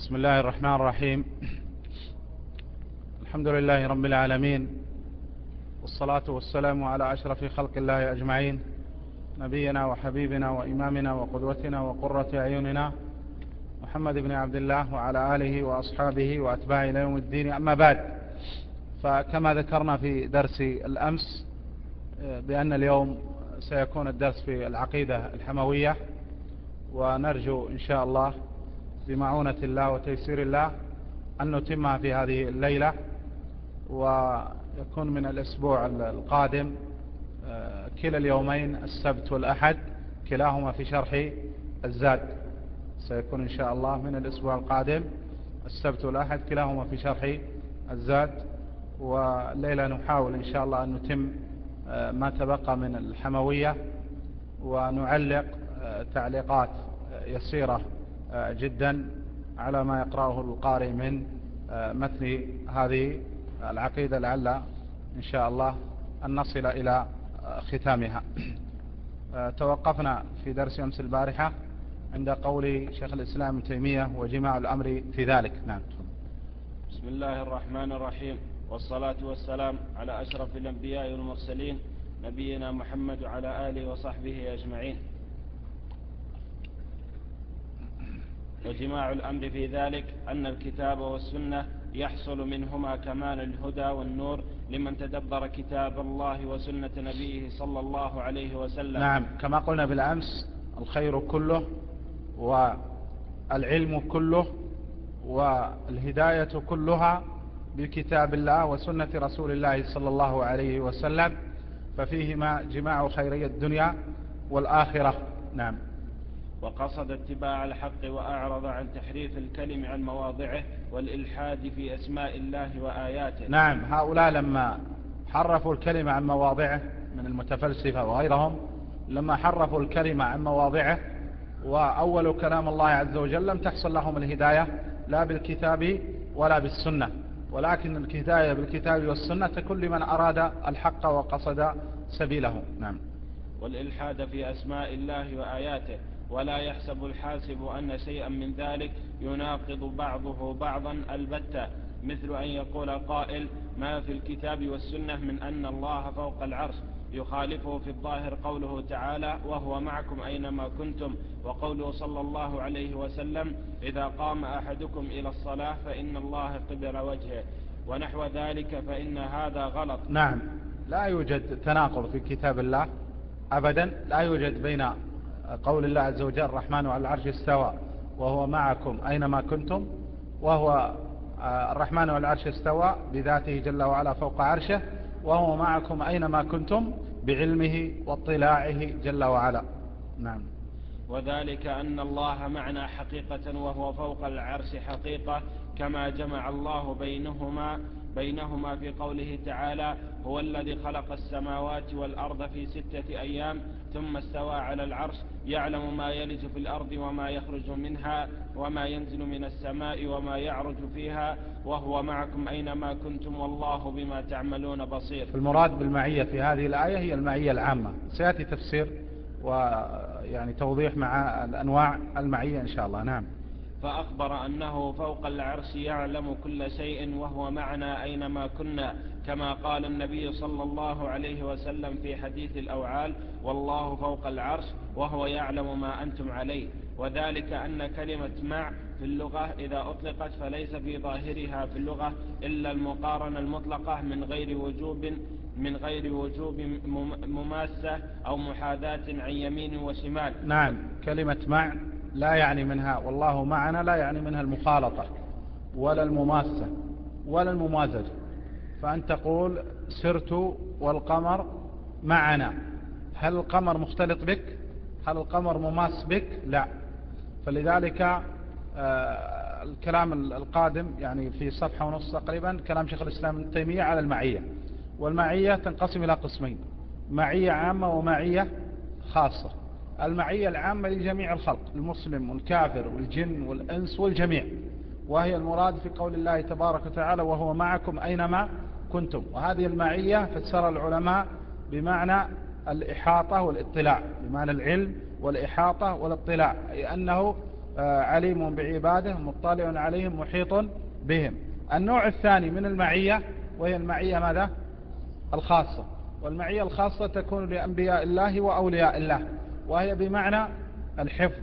بسم الله الرحمن الرحيم. الحمد لله رب العالمين والصلاة والسلام على أشرف خلق الله أجمعين نبينا وحبيبنا وإمامنا وقدوتنا وقرة أعيننا محمد بن عبد الله وعلى آله وأصحابه وأتباعه إلى يوم الدين. أما بعد فكما ذكرنا في درس الأمس بأن اليوم سيكون الدرس في العقيدة الحموية ونرجو إن شاء الله بمعونة الله وتيسير الله أن نتمها في هذه الليلة ويكون من الأسبوع القادم كلا اليومين السبت والأحد كلاهما في شرح الزاد. سيكون إن شاء الله من الأسبوع القادم السبت والأحد كلاهما في شرح الزاد. والليلة نحاول إن شاء الله أن نتم ما تبقى من الحموية ونعلق تعليقات يسيرة جدا على ما يقرأه القارئ من متن هذه العقيدة لعل إن شاء الله أن نصل إلى ختامها. توقفنا في درس أمس البارحة عند قول شيخ الإسلام ابن تيمية وجماع الأمر في ذلك. نعم. بسم الله الرحمن الرحيم. والصلاة والسلام على أشرف الأنبياء والمرسلين نبينا محمد وعلى آله وصحبه أجمعين. وجماع الأمر في ذلك أن الكتاب والسنة يحصل منهما كمال الهدى والنور لمن تدبر كتاب الله وسنة نبيه صلى الله عليه وسلم. نعم كما قلنا بالأمس الخير كله والعلم كله والهداية كلها بكتاب الله وسنة رسول الله صلى الله عليه وسلم ففيهما جماع خيري الدنيا والآخرة. نعم. وقصد اتباع الحق وأعرض عن تحريف الكلم عن مواضعه والإلحاد في أسماء الله وآياته. نعم هؤلاء لما حرفوا الكلمة عن مواضعه من المتفلسفة وغيرهم لما حرفوا الكلمة عن مواضعه وأول كلام الله عز وجل لم تحصل لهم الهداية لا بالكتاب ولا بالسنة. ولكن الهداية بالكتاب والسنة تكون لمن أراد الحق وقصد سبيله. نعم. والإلحاد في أسماء الله وآياته. ولا يحسب الحاسب أن شيئا من ذلك يناقض بعضه بعضا. البتة مثل أن يقول قائل ما في الكتاب والسنة من أن الله فوق العرش يخالفه في الظاهر قوله تعالى وهو معكم أينما كنتم وقوله صلى الله عليه وسلم إذا قام أحدكم إلى الصلاة فإن الله قبل وجهه ونحو ذلك فإن هذا غلط. نعم لا يوجد تناقض في كتاب الله أبدا لا يوجد بين قول الله عز وجل الرحمن على العرش استوى. وهو معكم أينما كنتم. وهو الرحمن على العرش استوى بذاته جل وعلا فوق عرشه. وهو معكم أينما كنتم بعلمه واطلاعه جل وعلا. نعم. وذلك أن الله معنا حقيقة وهو فوق العرش حقيقة كما جمع الله بينهما بينهما في قوله تعالى هو الذي خلق السماوات والأرض في ستة أيام ثم استوى على العرش يعلم ما يلج في الأرض وما يخرج منها وما ينزل من السماء وما يعرج فيها وهو معكم أينما كنتم والله بما تعملون بصير. المراد بالمعية في هذه الآية هي المعية العامة. سيأتي تفسير ويعني توضيح مع الأنواع المعية إن شاء الله. نعم. فأخبر أنه فوق العرش يعلم كل شيء وهو معنا أينما كنا كما قال النبي صلى الله عليه وسلم في حديث الأوعال والله فوق العرش وهو يعلم ما أنتم عليه. وذلك أن كلمة مع في اللغة إذا أطلقت فليس في ظاهرها في اللغة إلا المقارنة المطلقة من غير وجوب من غير وجوب مماسة أو محاذاة عن يمين وشمال. نعم كلمة مع لا يعني منها والله معنا لا يعني منها المخالطة ولا المماسة ولا الممازجة فأن تقول سرت والقمر معنا. هل القمر مختلط بك؟ هل القمر مماس بك؟ لا. فلذلك آه الكلام القادم يعني في صفحة ونص تقريبا كلام شيخ الإسلام ابن تيمية على المعية. والمعية تنقسم إلى قسمين معية عامة ومعية خاصة. المعية العامة لجميع الخلق المسلم والكافر والجن والأنس والجميع. وهي المراد في قول الله تبارك وتعالى وهو معكم أينما كنتم. وهذه المعية فسر العلماء بمعنى الإحاطة والاطلاع بمعنى العلم والإحاطة والاطلاع أي أنه آه، عليم بعباده مطلع عليهم محيط بهم. النوع الثاني من المعية وهي المعية ماذا؟ الخاصة. والمعية الخاصة تكون لأنبياء الله وأولياء الله. وهي بمعنى الحفظ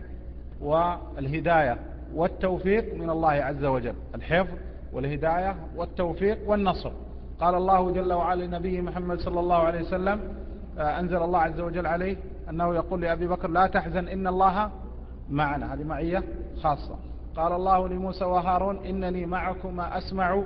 والهداية والتوفيق من الله عز وجل. الحفظ والهداية والتوفيق والنصر. قال الله جل وعلا لنبيه محمد صلى الله عليه وسلم آه، أنزل الله عز وجل عليه أنه يقول لأبي بكر لا تحزن إن الله معنا. هذه معية خاصة. قال الله لموسى وهارون إنني معكما أسمع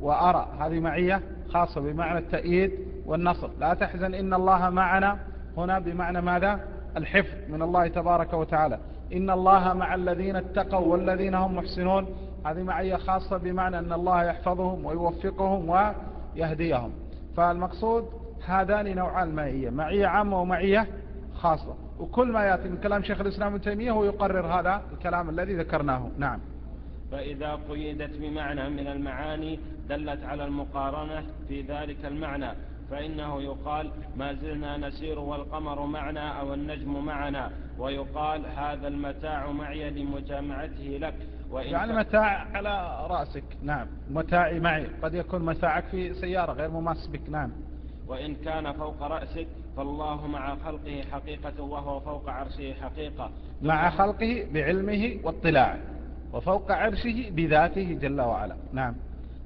وأرى. هذه معية خاصة بمعنى التأييد والنصر. لا تحزن إن الله معنا. هنا بمعنى ماذا؟ الحفظ من الله تبارك وتعالى. إن الله مع الذين اتقوا والذين هم محسنون. هذه معية خاصة بمعنى أن الله يحفظهم ويوفقهم ويهديهم. فالمقصود هذان نوعان المعية معية عامة ومعية خاصة. وكل ما يأتي من كلام شيخ الإسلام ابن تيمية هو يقرر هذا الكلام الذي ذكرناه. نعم. فإذا قيدت بمعنى من المعاني دلت على المقارنة في ذلك المعنى. فإنه يقال ما زلنا نسير والقمر معنا أو النجم معنا ويقال هذا المتاع معي لمجامعته لك وإن يعني متاع على رأسك نعم. متاعي معي قد يكون متاعك في سيارة غير مماس بك نعم. وإن كان فوق رأسك فالله مع خلقه حقيقة وهو فوق عرشه حقيقة. مع خلقه بعلمه واطلاعه وفوق عرشه بذاته جل وعلا نعم.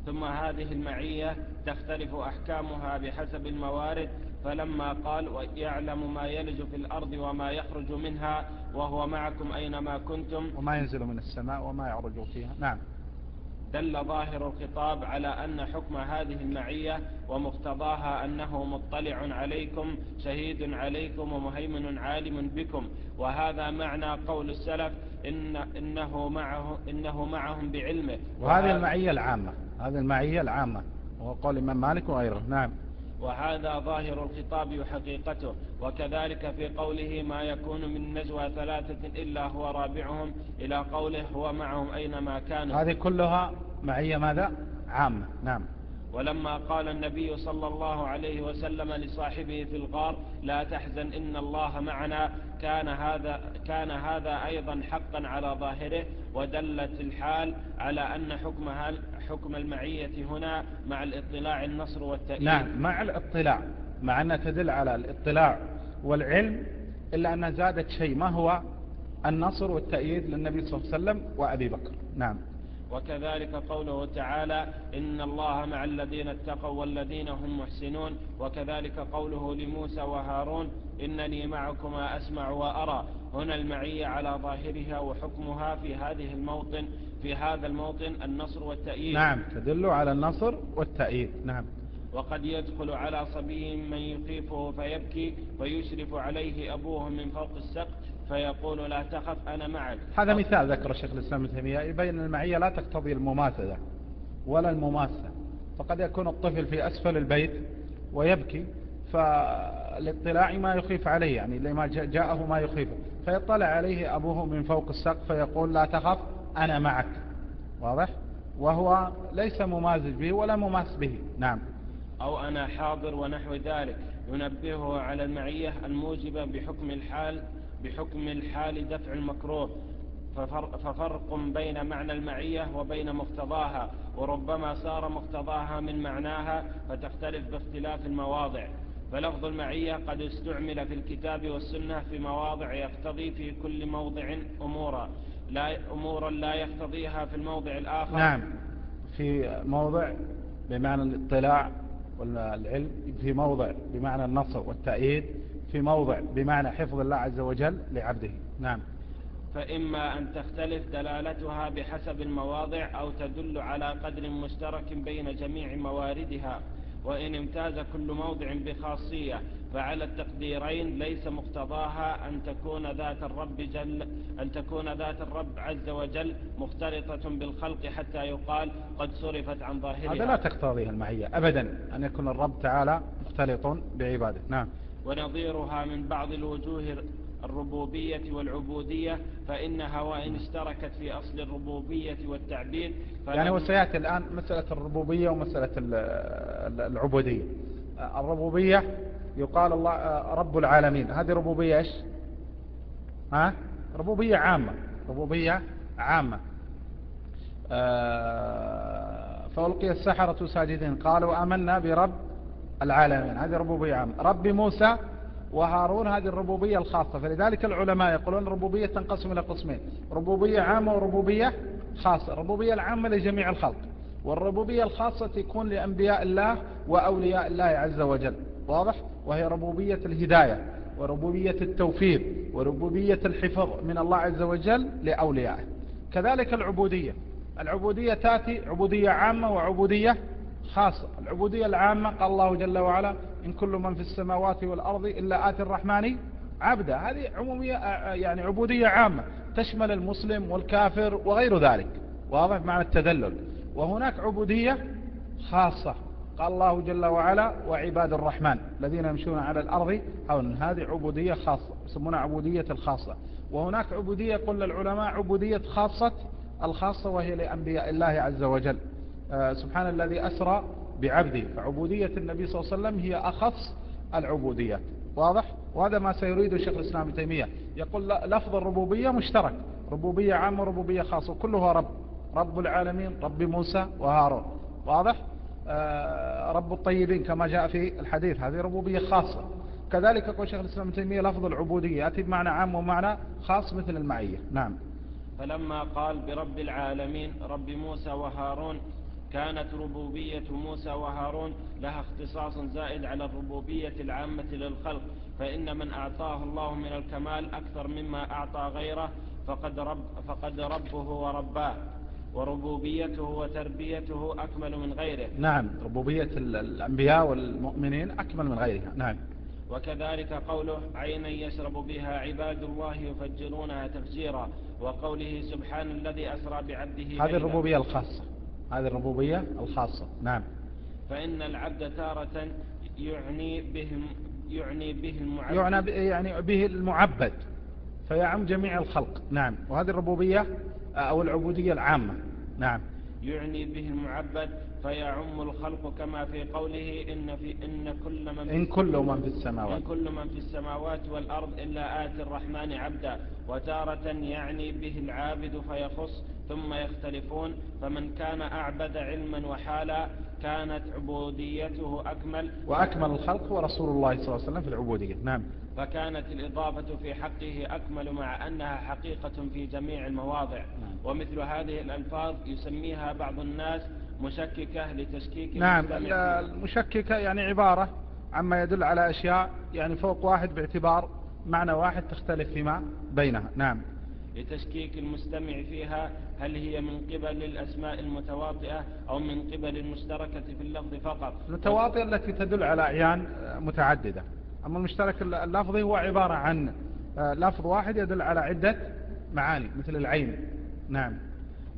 ثم هذه المعية تختلف أحكامها بحسب الموارد فلما قال ويعلم ما يلج في الأرض وما يخرج منها وهو معكم أينما كنتم؟ وما ينزل من السماء وما يعرج فيها. نعم. دل ظاهر الخطاب على أن حكم هذه المعية ومقتضاها أنه مطلع عليكم شهيد عليكم ومهيمن عالم بكم. وهذا معنى قول السلف إن إنه, معه إنه معهم بعلمه. وهذه المعية العامة. هذه المعية العامة. وهو قول الإمام مالك وغيره. نعم. وهذا ظاهر الخطاب حقيقته وكذلك في قوله ما يكون من نجوى ثلاثة إلا هو رابعهم إلى قوله هو معهم أينما كانوا. هذه كلها معية ماذا؟ عامة. نعم. ولما قال النبي صلى الله عليه وسلم لصاحبه في الغار لا تحزن إن الله معنا كان هذا, كان هذا أيضا حقا على ظاهره ودلت الحال على أن حكم, حكم المعية هنا مع الاطلاع النصر والتأييد. نعم مع الاطلاع مع أنها تدل على الاطلاع والعلم إلا أنها زادت شيء ما هو؟ النصر والتأييد للنبي صلى الله عليه وسلم وأبي بكر. نعم. وكذلك قوله تعالى إن الله مع الذين اتقوا والذين هم محسنون. وكذلك قوله لموسى وهارون إنني معكما أسمع وأرى. هنا المعية على ظاهرها وحكمها في هذه الموطن في هذا الموطن النصر والتأييد. نعم تدل على النصر والتأييد. نعم. وقد يدخل على صبي من يخيفه فيبكي ويشرف عليه أبوه من فوق السقف فيقول لا تخف أنا معك. هذا مثال ذكر الشيخ الإسلام ابن تيمية. يبين المعية لا تقتضي المماثلة ولا المماثلة. فقد يكون الطفل في أسفل البيت ويبكي فالاطلاع ما يخيف عليه يعني لما جاءه ما يخيفه. فيطلع عليه أبوه من فوق السقف فيقول لا تخف أنا معك. واضح؟ وهو ليس ممازج به ولا مماس به. نعم. أو أنا حاضر ونحو ذلك. ينبهه على المعية الموجبة بحكم الحال بحكم الحال دفع المكروه. ففرق بين معنى المعية وبين مقتضاها. وربما صار مقتضاها من معناها فتختلف باختلاف المواضع. فلفظ المعية قد استعمل في الكتاب والسنة في مواضع يقتضي في كل موضع أمورا. لا أمورا لا يقتضيها في الموضع الآخر. نعم. في موضع بمعنى الاطلاع والعلم في موضع بمعنى النصر والتأييد في موضع بمعنى حفظ الله عز وجل لعبده. نعم. فإما أن تختلف دلالتها بحسب المواضع أو تدل على قدر مشترك بين جميع مواردها. وإن امتاز كل موضع بخاصية فعلى التقديرين ليس مقتضاها أن تكون ذات الرب جل أن تكون ذات الرب عز وجل مختلطة بالخلق حتى يقال قد صرفت عن ظاهرها. هذا لا تقتضيه المعية أبدا أن يكون الرب تعالى مختلط بعباده. نعم. ونظيرها من بعض الوجوه الربوبية والعبودية فإنها وإن اشتركت في أصل الربوبية والتعبيد يعني وسيأتي الآن مسألة الربوبية ومسألة العبودية. الربوبية يقال الله رب العالمين. هذه ربوبية إيش؟ ها؟ ربوبية عامة. ربوبية عامة. آه، فألقي السحرة ساجدين. قالوا آمنا برب العالمين. هذه ربوبية عامة. رب موسى وهارون هذه الربوبية الخاصة. فلذلك العلماء يقولون الربوبية تنقسم إلى قسمين. ربوبية عامة وربوبية خاصة. الربوبية العامة لجميع الخلق. والربوبية الخاصة تكون لأنبياء الله وأولياء الله عز وجل. واضح؟ وهي ربوبية الهداية وربوبية التوفيق وربوبية الحفظ من الله عز وجل لأوليائه. كذلك العبودية. العبودية تأتي عبودية عامة وعبودية خاصة. العبودية العامة قال الله جل وعلا إن كل من في السماوات والأرض إلا آتي الرحمن عبدا هذه عمومية يعني عبودية عامة. تشمل المسلم والكافر وغير ذلك. واضح معنى التدلل وهناك عبودية خاصة. قال الله جل وعلا وعباد الرحمن الذين يمشون على الأرض. هون هذه عبودية خاصة يسمونها عبودية الخاصة. وهناك عبودية قل العلماء عبودية خاصة. الخاصة وهي لأنبياء الله عز وجل. آه، سبحان الذي أسرى بعبده فعبودية النبي صلى الله عليه وسلم هي أخص العبودية واضح؟ وهذا ما سيريد الشيخ الإسلام تيمية. يقول لفظ الربوبية مشترك. ربوبية عامة وربوبية خاصة كلها رب. رب العالمين رب موسى وهارون. واضح؟ آه، رب الطيبين كما جاء في الحديث. هذه ربوبية خاصة. كذلك يقول شيخ الإسلام تيمية لفظ العبودية يأتي بمعنى عام ومعنى خاص مثل المعية. نعم. فلما قال برب العالمين رب موسى وهارون كانت ربوبية موسى وهارون لها اختصاص زائد على الربوبية العامة للخلق فإن من أعطاه الله من الكمال أكثر مما أعطى غيره فقد, رب فقد ربه ورباه. وربوبيته وتربيته أكمل من غيره. نعم ربوبية الأنبياء والمؤمنين أكمل من غيرها. نعم. وكذلك قوله عينا يشرب بها عباد الله يفجرونها تفجيرا وقوله سبحان الذي أسرى بعبده هذه الربوبية الخاصة. هذه الربوبية الخاصة. نعم. فإن العبد تارة يعني به يعني به المعبد. يعني, يعني به المعبد فيعم جميع الخلق. نعم. وهذه الربوبية أو العبودية العامة. نعم. يعني به المعبد فيعم الخلق كما في قوله إن, في إن كل من في إن كل من في السماوات. إن كل من في السماوات والأرض إلا آتي الرحمن عبدا وتارة يعني به العابد فيخص ثم يختلفون فمن كان أعبد علما وحالا كانت عبوديته أكمل. وأكمل الخلق هو رسول الله صلى الله عليه وسلم في العبودية. نعم. فكانت الإضافة في حقه أكمل مع أنها حقيقة في جميع المواضع. نعم. ومثل هذه الألفاظ يسميها بعض الناس مشككة لتشكيك نعم المشككة يعني عبارة عما يدل على أشياء يعني فوق واحد باعتبار معنى واحد تختلف فيما بينها. نعم. لتشكيك المستمع فيها هل هي من قبل الأسماء المتواطئة أو من قبل المشتركة في اللفظ فقط؟ المتواطئة التي تدل على أعيان متعددة. أما المشترك اللفظي هو عبارة عن آه، لفظ واحد يدل على عدة معاني مثل العين. نعم.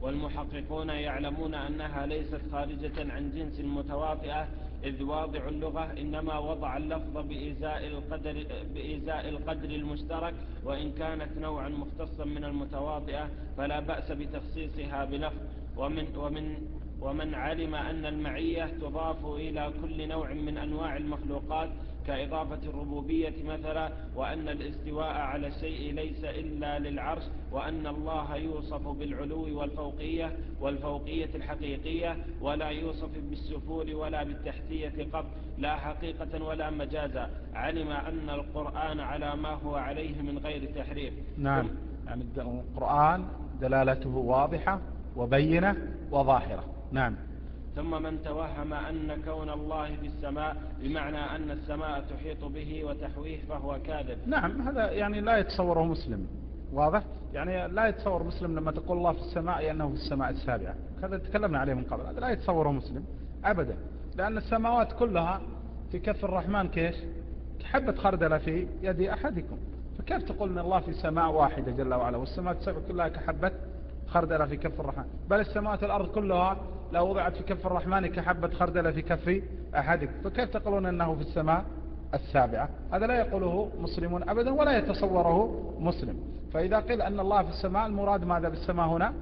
والمحققون يعلمون أنها ليست خارجة عن جنس المتواطئة إذ واضع اللغة إنما وضع اللفظ بإزاء القدر, بإزاء القدر المشترك وإن كانت نوعا مختصا من المتواطئة فلا بأس بتخصيصها بلفظ. ومن, ومن ومن علم أن المعية تضاف إلى كل نوع من أنواع المخلوقات كإضافة الربوبية مثلا وأن الاستواء على الشيء ليس إلا للعرش وأن الله يوصف بالعلو والفوقية والفوقية الحقيقية ولا يوصف بالسفول ولا بالتحتية قط لا حقيقة ولا مجازا علم أن القرآن على ما هو عليه من غير تحريف. نعم. يعني القرآن دلالته واضحة وبينة وظاهرة. نعم. ثم من توهم أن كون الله في السماء بمعنى أن السماء تحيط به وتحويه فهو كاذب. نعم هذا يعني لا يتصوره مسلم. واضح؟ يعني لا يتصور مسلم لما تقول الله في السماء أنه في السماء السابعة. هذا تكلمنا عليه من قبل. هذا لا يتصوره مسلم أبدا. لأن السماوات كلها في كف الرحمن كيش حبة خردلة في يد أحدكم. فكيف تقول أن الله في سماء واحدة جل وعلا؟ والسماء السبع كلها كحبة خردلة في كف الرحمن. بل السماوات الأرض كلها لو وضعت في كف الرحمن كحبة خردلة في كف أحدكم. فكيف تقولون أنه في السماء السابعة؟ هذا لا يقوله مسلم أبدا ولا يتصوره مسلم. فإذا قيل أن الله في السماء المراد ماذا بالسماء هنا؟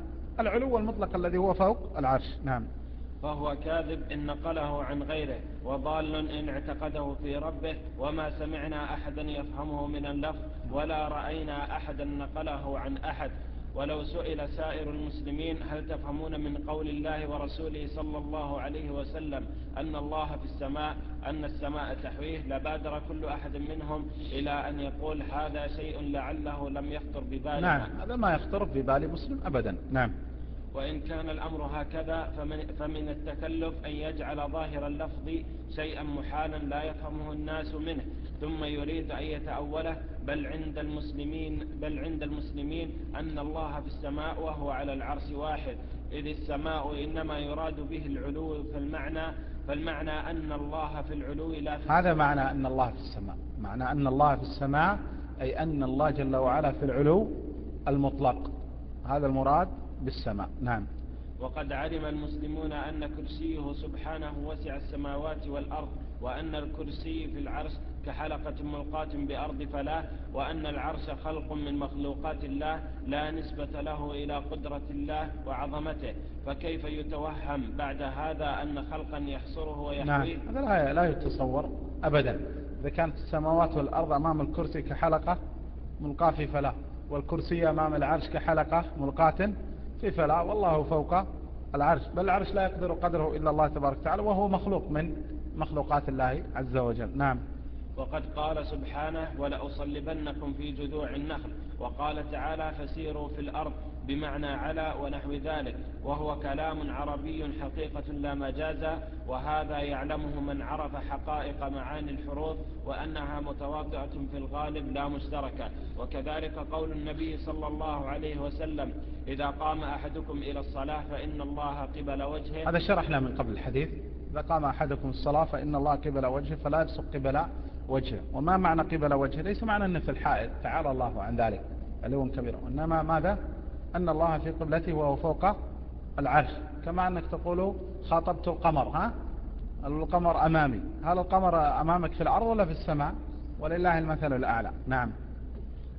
العلو المطلق الذي هو فوق العرش. نعم. فهو كاذب إن نقله عن غيره وضال إن اعتقده في ربه وما سمعنا أحدا يفهمه من اللفظ ولا رأينا أحدا نقله عن أحد. ولو سئل سائر المسلمين هل تفهمون من قول الله ورسوله صلى الله عليه وسلم أن الله في السماء أن السماء تحويه؟ لبادر كل أحد منهم إلى أن يقول هذا شيء لعله لم يخطر ببالنا نعم هذا ما يخطر في بال مسلم أبدا. نعم. وإن كان الأمر هكذا فمن, فمن التكلف أن يجعل ظاهر اللفظ شيئا محالا لا يفهمه الناس منه ثم يريد أن يتأوله. بل عند المسلمين بل عند المسلمين أن الله في السماء وهو على العرش واحد. إذ السماء إنما يراد به العلو فالمعنى فالمعنى أن الله في العلو لا في هذا معنى أن الله في السماء. معنى أن الله في السماء أي أن الله جل وعلا في العلو المطلق. هذا المراد بالسماء. نعم. وقد علم المسلمون أن كرسيه سبحانه وسع السماوات والأرض وأن الكرسي في العرش كحلقة ملقاة بأرض فلاه وأن العرش خلق من مخلوقات الله لا نسبة له إلى قدرة الله وعظمته. فكيف يتوهم بعد هذا أن خلقا يحصره ويحويه؟ نعم. هذا لا يتصور أبدا. إذا كانت السماوات والأرض أمام الكرسي كحلقة ملقاة في فلاه والكرسي أمام العرش كحلقة ملقاة في فلا والله فوق العرش. بل العرش لا يقدر قدره إلا الله تبارك وتعالى وهو مخلوق من مخلوقات الله عز وجل. نعم. وقد قال سبحانه ولأصلبنكم في جذوع النخل. وقال تعالى فسيروا في الأرض بمعنى على ونحو ذلك وهو كلام عربي حقيقة لا مجازا وهذا يعلمه من عرف حقائق معاني الحروف وأنها متواطئة في الغالب لا مشتركة. وكذلك قول النبي صلى الله عليه وسلم إذا قام أحدكم إلى الصلاة فإن الله قبل وجهه. هذا شرحنا من قبل الحديث. إذا قام أحدكم الصلاة فإن الله قبل وجهه فلا يبصق قبل وجهه. وما معنى قبل وجهه؟ ليس معنى أنه في الحائط تعالى الله عن ذلك. علوا كبيرا وإنما ماذا؟ أن الله في قبلته وهو فوق العرش. كما أنك تقول خاطبت القمر ها؟ القمر أمامي. هل القمر أمامك في الأرض ولا في السماء؟ ولله المثل الأعلى. نعم.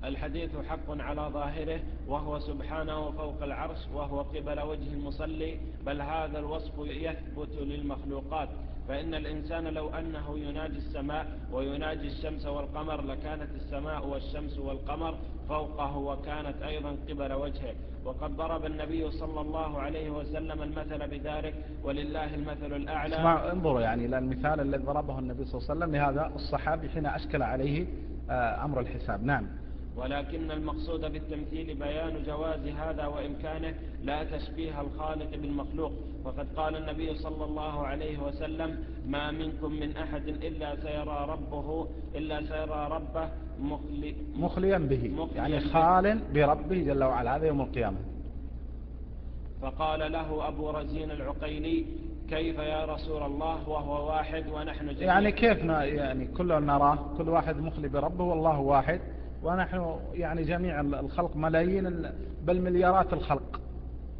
الحديث حق على ظاهره وهو سبحانه فوق العرش وهو قبل وجه المصلي بل هذا الوصف يثبت للمخلوقات. فإن الإنسان لو أنه يناجي السماء ويناجي الشمس والقمر لكانت السماء والشمس والقمر فوقه وكانت أيضا قبل وجهه. وقد ضرب النبي صلى الله عليه وسلم المثل بذلك ولله المثل الأعلى. اسمع انظروا يعني إلى المثال الذي ضربه النبي صلى الله عليه وسلم لهذا الصحابي حين أشكل عليه آه، أمر الحساب. نعم. ولكن المقصود بالتمثيل بيان جواز هذا وإمكانه لا تشبيه الخالق بالمخلوق. وقد قال النبي صلى الله عليه وسلم ما منكم من أحد إلا سيرى ربه إلا سيرى ربه مخلي مخليا به مخليا يعني خال بربه جل وعلا هذا يوم القيامة. فقال له أبو رزين العقيلي كيف يا رسول الله؟ وهو واحد ونحن جميع يعني كيف يعني كل نراه كل واحد مخلي بربه والله واحد. ونحن يعني جميع الخلق ملايين بل مليارات الخلق.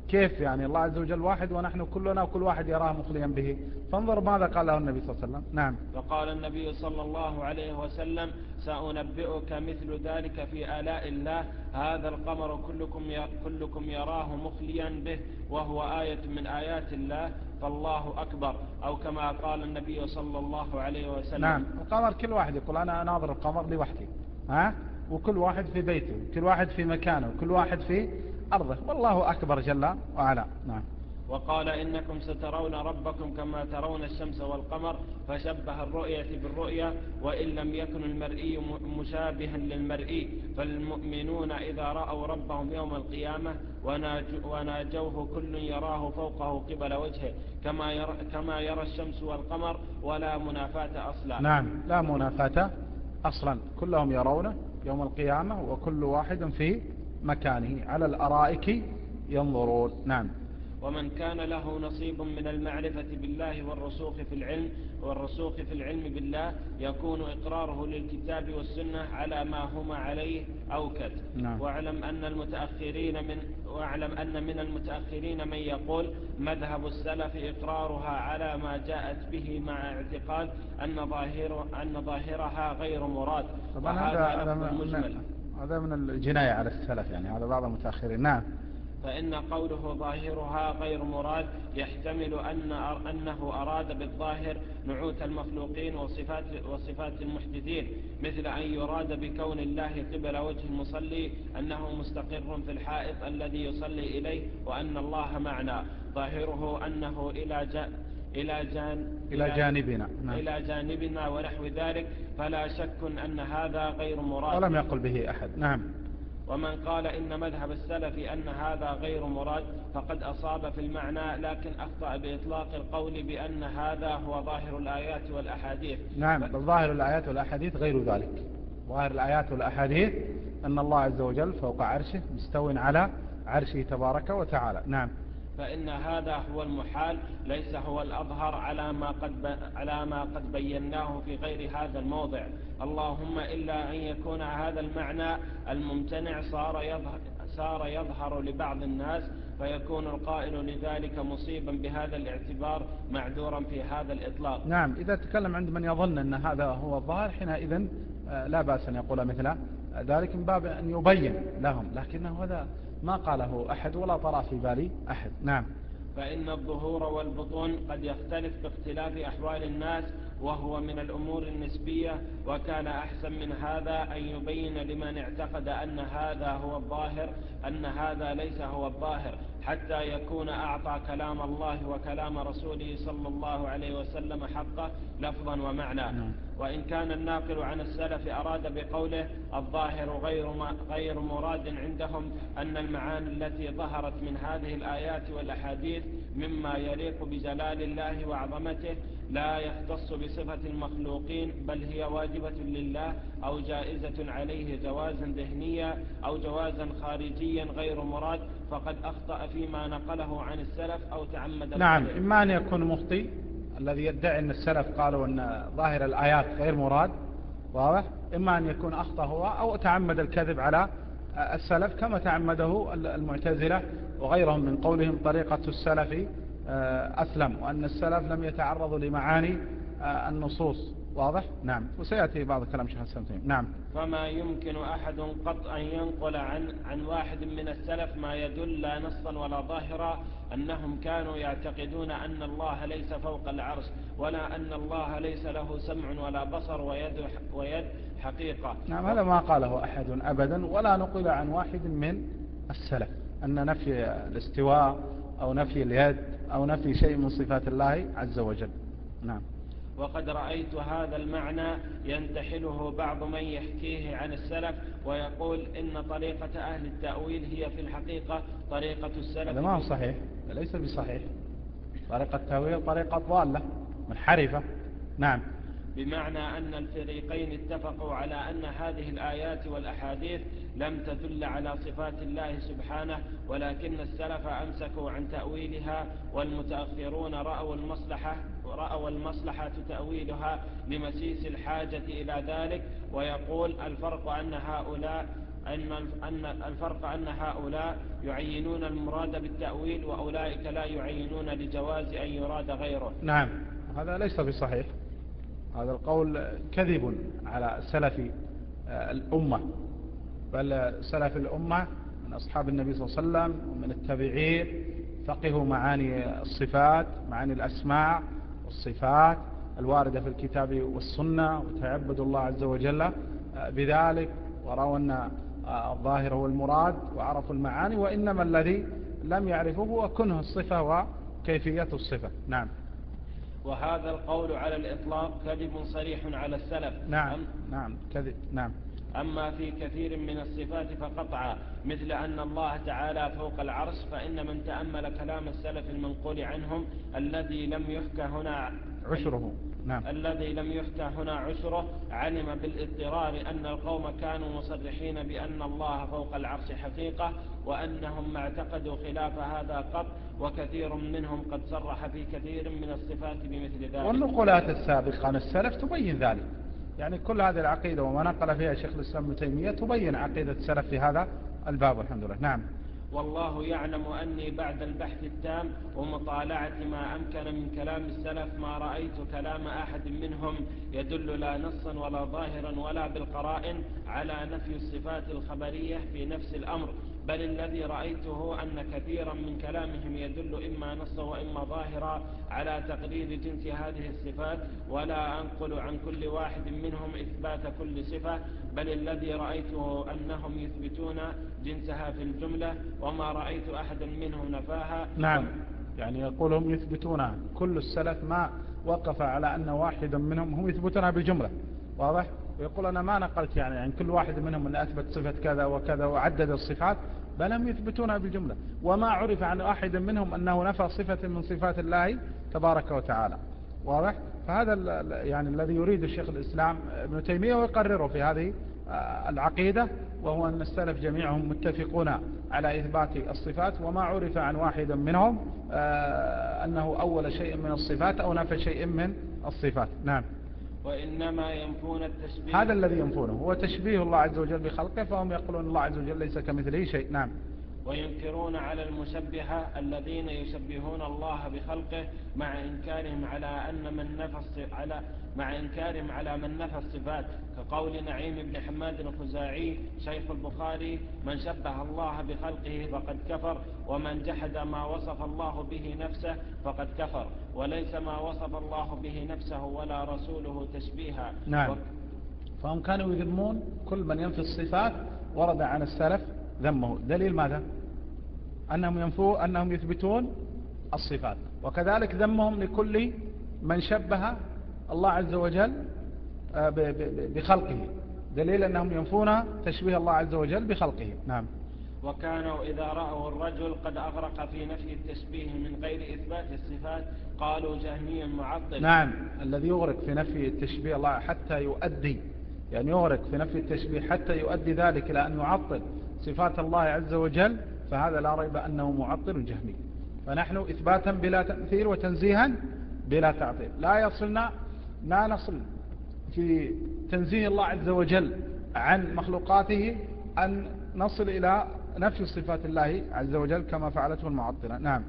كيف يعني؟ الله عز وجل واحد ونحن كلنا وكل واحد يراه مخليا به. فانظر ماذا قال له النبي صلى الله عليه وسلم. نعم. فقال النبي صلى الله عليه وسلم سأنبئك مثل ذلك في آلاء الله. هذا القمر كلكم كلكم يراه مخليا به وهو آية من آيات الله. فالله أكبر. أو كما قال النبي صلى الله عليه وسلم. نعم. القمر كل واحد يقول أنا أناظر القمر لوحدي. ها؟ وكل واحد في بيته كل واحد في مكانه كل واحد في أرضه. والله أكبر جل وعلا. نعم. وقال إنكم سترون ربكم كما ترون الشمس والقمر فشبه الرؤية بالرؤية وإن لم يكن المرئي مشابها للمرئي. فالمؤمنون إذا رأوا ربهم يوم القيامة وناجوه كل يراه فوقه قبل وجهه كما يرى, كما يرى الشمس والقمر ولا منافاة أصلا. نعم. لا منافاة أصلا. كلهم يرونه يوم القيامة وكل واحد في مكانه على الأرائك ينظرون. نعم. ومن كان له نصيب من المعرفة بالله والرسوخ في العلم والرسوخ في العلم بالله يكون إقراره للكتاب والسنة على ما هما عليه أوكد نعم. واعلم أن المتأخرين من واعلم أن من المتأخرين من يقول مذهب السلف إقرارها على ما جاءت به مع اعتقاد أن ظاهر أن ظاهرها غير مراد. طبعا هذا هذا من, هذا من الجناية على السلف يعني هذا بعض المتأخرين. نعم. فإن قوله ظاهرها غير مراد يحتمل أن أنه أراد بالظاهر نعوت المخلوقين وصفات, وصفات المحدثين مثل أن يراد بكون الله قبل وجه المصلي أنه مستقر في الحائط الذي يصلي إليه وأن الله معنا. ظاهره أنه إلى جاء إلى, جان إلى جانبنا. نعم. إلى جانبنا ونحو ذلك فلا شك أن هذا غير مراد. ولم يقل به أحد. نعم. ومن قال إن مذهب السلف أن هذا غير مراد فقد أصاب في المعنى لكن أخطأ بإطلاق القول بأن هذا هو ظاهر الآيات والأحاديث. نعم ظاهر الآيات والأحاديث غير ذلك. ظاهر الآيات والأحاديث أن الله عز وجل فوق عرشه مستو على عرشه تبارك وتعالى. نعم. فإن هذا هو المحال ليس هو الأظهر على ما قد على ما قد بيناه في غير هذا الموضع. اللهم إلا أن يكون هذا المعنى الممتنع صار يظهر صار يظهر لبعض الناس فيكون القائل لذلك مصيبا بهذا الاعتبار معذورا في هذا الإطلاق. نعم إذا تكلم عند من يظن أن هذا هو الظاهر حينئذ آه، لا بأس أن يقول مثل ذلك من باب أن يبين لهم لكنه هذا ما قاله أحد ولا طرأ في بالي أحد. نعم. فإن الظهور والبطون قد يختلف باختلاف أحوال الناس وهو من الأمور النسبية وكان أحسن من هذا أن يبين لمن اعتقد أن هذا هو الظاهر أن هذا ليس هو الظاهر. حتى يكون أعطى كلام الله وكلام رسوله صلى الله عليه وسلم حقه لفظا ومعنى نعم. وإن كان الناقل عن السلف أراد بقوله الظاهر غير, غير مراد عندهم أن المعاني التي ظهرت من هذه الآيات والأحاديث مما يليق بجلال الله وعظمته لا يختص بصفة المخلوقين بل هي واجبة لله أو جائزة عليه جوازا ذهنيا أو جوازا خارجيا غير مراد فقد أخطأ فيما نقله عن السلف أو تعمد نعم إما أن يكون مخطي الذي يدعي أن السلف قالوا أن ظاهر الآيات غير مراد واضح؟ إما أن يكون أخطأ هو أو تعمد الكذب على السلف كما تعمده المعتزلة وغيرهم من قولهم طريقة السلف آه، أسلم وأن السلف لم يتعرضوا لمعاني آه، النصوص. واضح؟ نعم. وسيأتي بعض كلام شيخ السلمتين نعم. فما يمكن أحد قط أن ينقل عن, عن واحد من السلف ما يدل لا نصا ولا ظاهرا أنهم كانوا يعتقدون أن الله ليس فوق العرش ولا أن الله ليس له سمع ولا بصر ويد, ويد حقيقة. نعم هذا ما قاله أحد أبدا ولا نقل عن واحد من السلف. أن نفي الاستواء أو نفي اليد أو نفي شيء من صفات الله عز وجل. نعم. وقد رأيت هذا المعنى ينتحله بعض من يحكيه عن السلف ويقول إن طريقة أهل التأويل هي في الحقيقة طريقة السلف. هذا ما هو صحيح. ليس بصحيح. طريقة التأويل طريقة ضالة منحرفة. نعم. بمعنى أن الفريقين اتفقوا على أن هذه الآيات والأحاديث لم تدل على صفات الله سبحانه ولكن السلف أمسكوا عن تأويلها والمتأخرون رأوا المصلحة, رأوا المصلحة تأويلها لمسيس الحاجة إلى ذلك ويقول الفرق أن هؤلاء أن الفرق أن هؤلاء يعينون المراد بالتأويل وأولئك لا يعينون لجواز أن يراد غيره. نعم هذا ليس بصحيح. هذا القول كذب على سلف آه، الأمة. بل سلف الأمة من أصحاب النبي صلى الله عليه وسلم ومن التابعين فقهوا معاني الصفات معاني الأسماء والصفات الواردة في الكتاب والسنة وتعبدوا الله عز وجل آه، بذلك ورأوا أن آه، الظاهر هو المراد وعرفوا المعاني وإنما الذي لم يعرفه هو كنه الصفة وكيفية الصفة. نعم. وهذا القول على الإطلاق كذب صريح على السلف. نعم نعم كذب نعم. أما في كثير من الصفات فقطعا مثل أن الله تعالى فوق العرش فإن من تأمل كلام السلف المنقول عنهم الذي لم يحكى هنا عشره. نعم. الذي لم يحكى هنا عشره علم بالاضطرار أن القوم كانوا مصرحين بأن الله فوق العرش حقيقة وأنهم ما اعتقدوا خلاف هذا قط وكثير منهم قد صرح في كثير من الصفات بمثل ذلك. والنقولات السابقة عن السلف تبين ذلك. يعني كل هذه العقيدة وما نقل فيها شيخ الإسلام ابن تيمية تبين عقيدة السلف في هذا الباب والحمد لله. نعم. والله يعلم أني بعد البحث التام ومطالعة ما أمكن من كلام السلف ما رأيت كلام أحد منهم يدل لا نصا ولا ظاهرا ولا بالقرائن على نفي الصفات الخبرية في نفس الأمر. بل الذي رأيته أن كثيرا من كلامهم يدل إما نصا وإما ظاهرا على تقرير جنس هذه الصفات ولا أنقل عن كل واحد منهم إثبات كل صفة بل الذي رأيته أنهم يثبتون جنسها في الجملة وما رأيت أحدا منهم نفاها. نعم. يعني يقول هم يثبتونها كل السلف ما وقف على أن واحدا منهم هم يثبتونها بالجملة. واضح؟ ويقول أنا ما نقلت يعني عن كل واحد منهم أن أثبت صفة كذا وكذا وعدد الصفات بل هم يثبتونها بالجملة. وما عرف عن واحد منهم أنه نفى صفة من صفات الله تبارك وتعالى. واضح؟ فهذا يعني الذي يريد الشيخ الإسلام ابن تيمية ويقرره في هذه آه، العقيدة وهو أن السلف جميعهم متفقون على إثبات الصفات. وما عرف عن واحد منهم آه، أنه أول شيء من الصفات أو نفى شيء من الصفات. نعم. وإنما ينفون التشبيه هذا الذي ينفونه. هو تشبيه الله عز وجل بخلقه فهم يقولون الله عز وجل ليس كمثله شيء. نعم. وينكرون على المشبهة الذين يشبهون الله بخلقه مع إنكارهم على أن من نفى على مع إنكارهم على من نفى الصفات كقول نعيم بن حماد الخزاعي شيخ البخاري من شبه الله بخلقه فقد كفر ومن جحد ما وصف الله به نفسه فقد كفر وليس ما وصف الله به نفسه ولا رسوله تشبيها نعم. فهم كانوا يذمون كل من ينفي الصفات ورد عن السلف ذمه. دليل ماذا؟ أنهم, ينفوا أنهم يثبتون الصفات. وكذلك ذمهم لكل من شبه الله عز وجل آه، بخلقه. دليل أنهم ينفون تشبيه الله عز وجل بخلقه. نعم. وكانوا إذا رأوا الرجل قد أغرق في نفي التشبيه من غير إثبات الصفات قالوا جهمي معطل. نعم. الذي يغرق في نفي التشبيه الله حتى يؤدي يعني يغرق في نفي التشبيه حتى يؤدي ذلك إلى أن يعطل. صفات الله عز وجل فهذا لا ريب أنه معطل جهمي. فنحن إثباتا بلا تأثير وتنزيها بلا تعطيل. لا يصلنا لا نصل في تنزيه الله عز وجل عن مخلوقاته أن نصل إلى نفي صفات الله عز وجل كما فعلته المعطلة. نعم.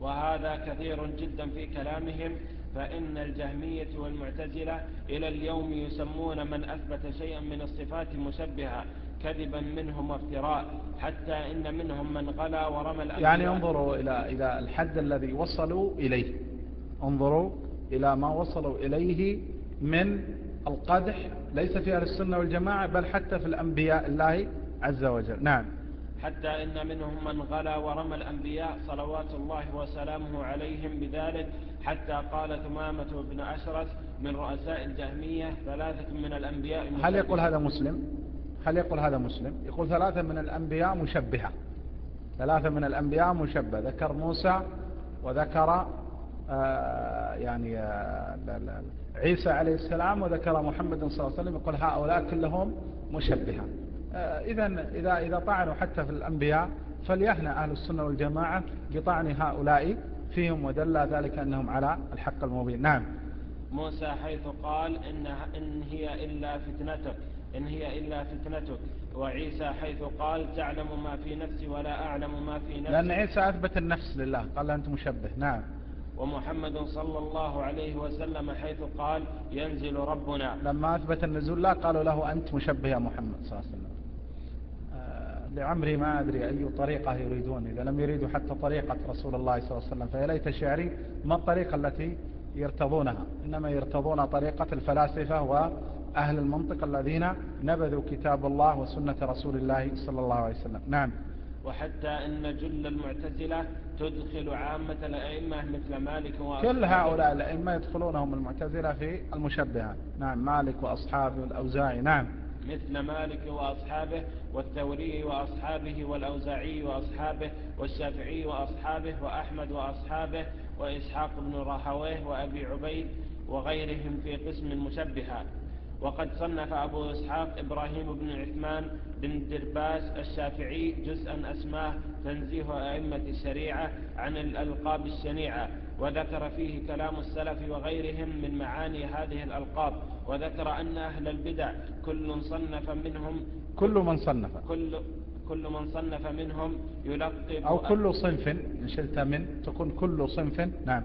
وهذا كثير جدا في كلامهم فإن الجهمية والمعتزلة إلى اليوم يسمون من أثبت شيئا من الصفات مشبهة. كذبا منهم وافتراء حتى إن منهم من غلا ورمى الأنبياء. يعني انظروا إلى, إلى الحد الذي وصلوا إليه. انظروا إلى ما وصلوا إليه من القدح ليس في أهل السنة والجماعة بل حتى في الأنبياء الله عز وجل. نعم. حتى إن منهم من غلا ورمى الأنبياء صلوات الله وسلامه عليهم بذلك حتى قال ثمامة بن أشرس من رؤساء الجهمية ثلاثة من الأنبياء هل يقول هذا مسلم؟ هل يقول هذا مسلم؟ يقول ثلاثة من الأنبياء مشبهة. ثلاثة من الأنبياء مشبه ذكر موسى وذكر آه يعني آه عيسى عليه السلام وذكر محمد صلى الله عليه وسلم. يقول هؤلاء كلهم مشبهة. آه إذا إذا, إذا طعنوا حتى في الأنبياء فليهنى أهل السنة والجماعة بطعن هؤلاء فيهم ودل ذلك أنهم على الحق المبين. نعم. موسى حيث قال إن, إن هي إلا فتنتك. إن هي إلا فتنتك. وعيسى حيث قال تعلم ما في نفسي ولا أعلم ما في نفسي لأن عيسى أثبت النفس لله. قال أنت مشبه. نعم. ومحمد صلى الله عليه وسلم حيث قال ينزل ربنا. لما أثبت النزول لا قالوا له أنت مشبه يا محمد صلى الله عليه وسلم. آه، لعمري ما أدري أي طريقة يريدون. إذا لم يريدوا حتى طريقة رسول الله صلى الله عليه وسلم فيا ليت شعري ما الطريقة التي يرتضونها. إنما يرتضون طريقة الفلاسفة وأهل المنطق الذين نبذوا كتاب الله وسنة رسول الله صلى الله عليه وسلم. نعم. وحتى أن جل المعتزلة تدخل عامة الأئمة مثل مالك وأصحابه. كل هؤلاء الأئمة يدخلونهم المعتزلة في المشبهة. نعم مالك وأصحابه والأوزاعي. نعم. مثل مالك وأصحابه والثوري وأصحابه والأوزاعي وأصحابه والشافعي وأصحابه وأحمد وأصحابه وإسحاق بن راهويه وأبي عبيد وغيرهم في قسم المشبهة. وقد صنف أبو إسحاق إبراهيم بن عثمان بن درباس الشافعي جزءا أسماه تنزيه أئمة الشريعة عن الألقاب الشنيعة وذكر فيه كلام السلف وغيرهم من معاني هذه الألقاب وذكر أن أهل البدع كل صنف منهم كل من صنف. كل كل من صنف منهم يلقب أو كل صنف إن شلت من تكون كل صنف نعم.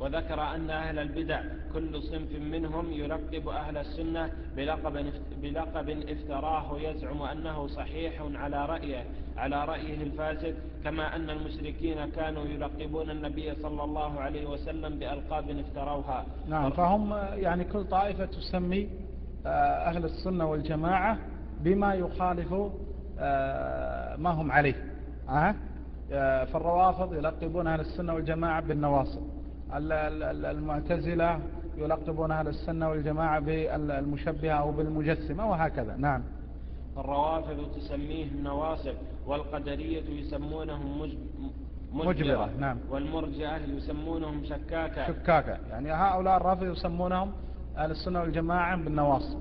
وذكر أن أهل البدع كل صنف منهم يلقب أهل السنة بلقب, بلقب افتراه يزعم أنه صحيح على رأيه على رأيه الفاسد كما أن المشركين كانوا يلقبون النبي صلى الله عليه وسلم بألقاب افتروها نعم فهم يعني كل طائفة تسمي آه، أهل السنة والجماعة بما يخالف آه، ما هم عليه أه؟ فالروافض يلقبون أهل السنة والجماعة بالنواصب المعتزلة يلقبون أهل السنة والجماعة بالمشبهة أو بالمجسمة وهكذا. نعم. الروافض تسميهم نواصب والقدرية يسمونهم مجبرة, مجبرة نعم. والمرجئة يسمونهم شكاكا شكاكا يعني هؤلاء الرافض يسمونهم أهل السنة والجماعة بالنواصب.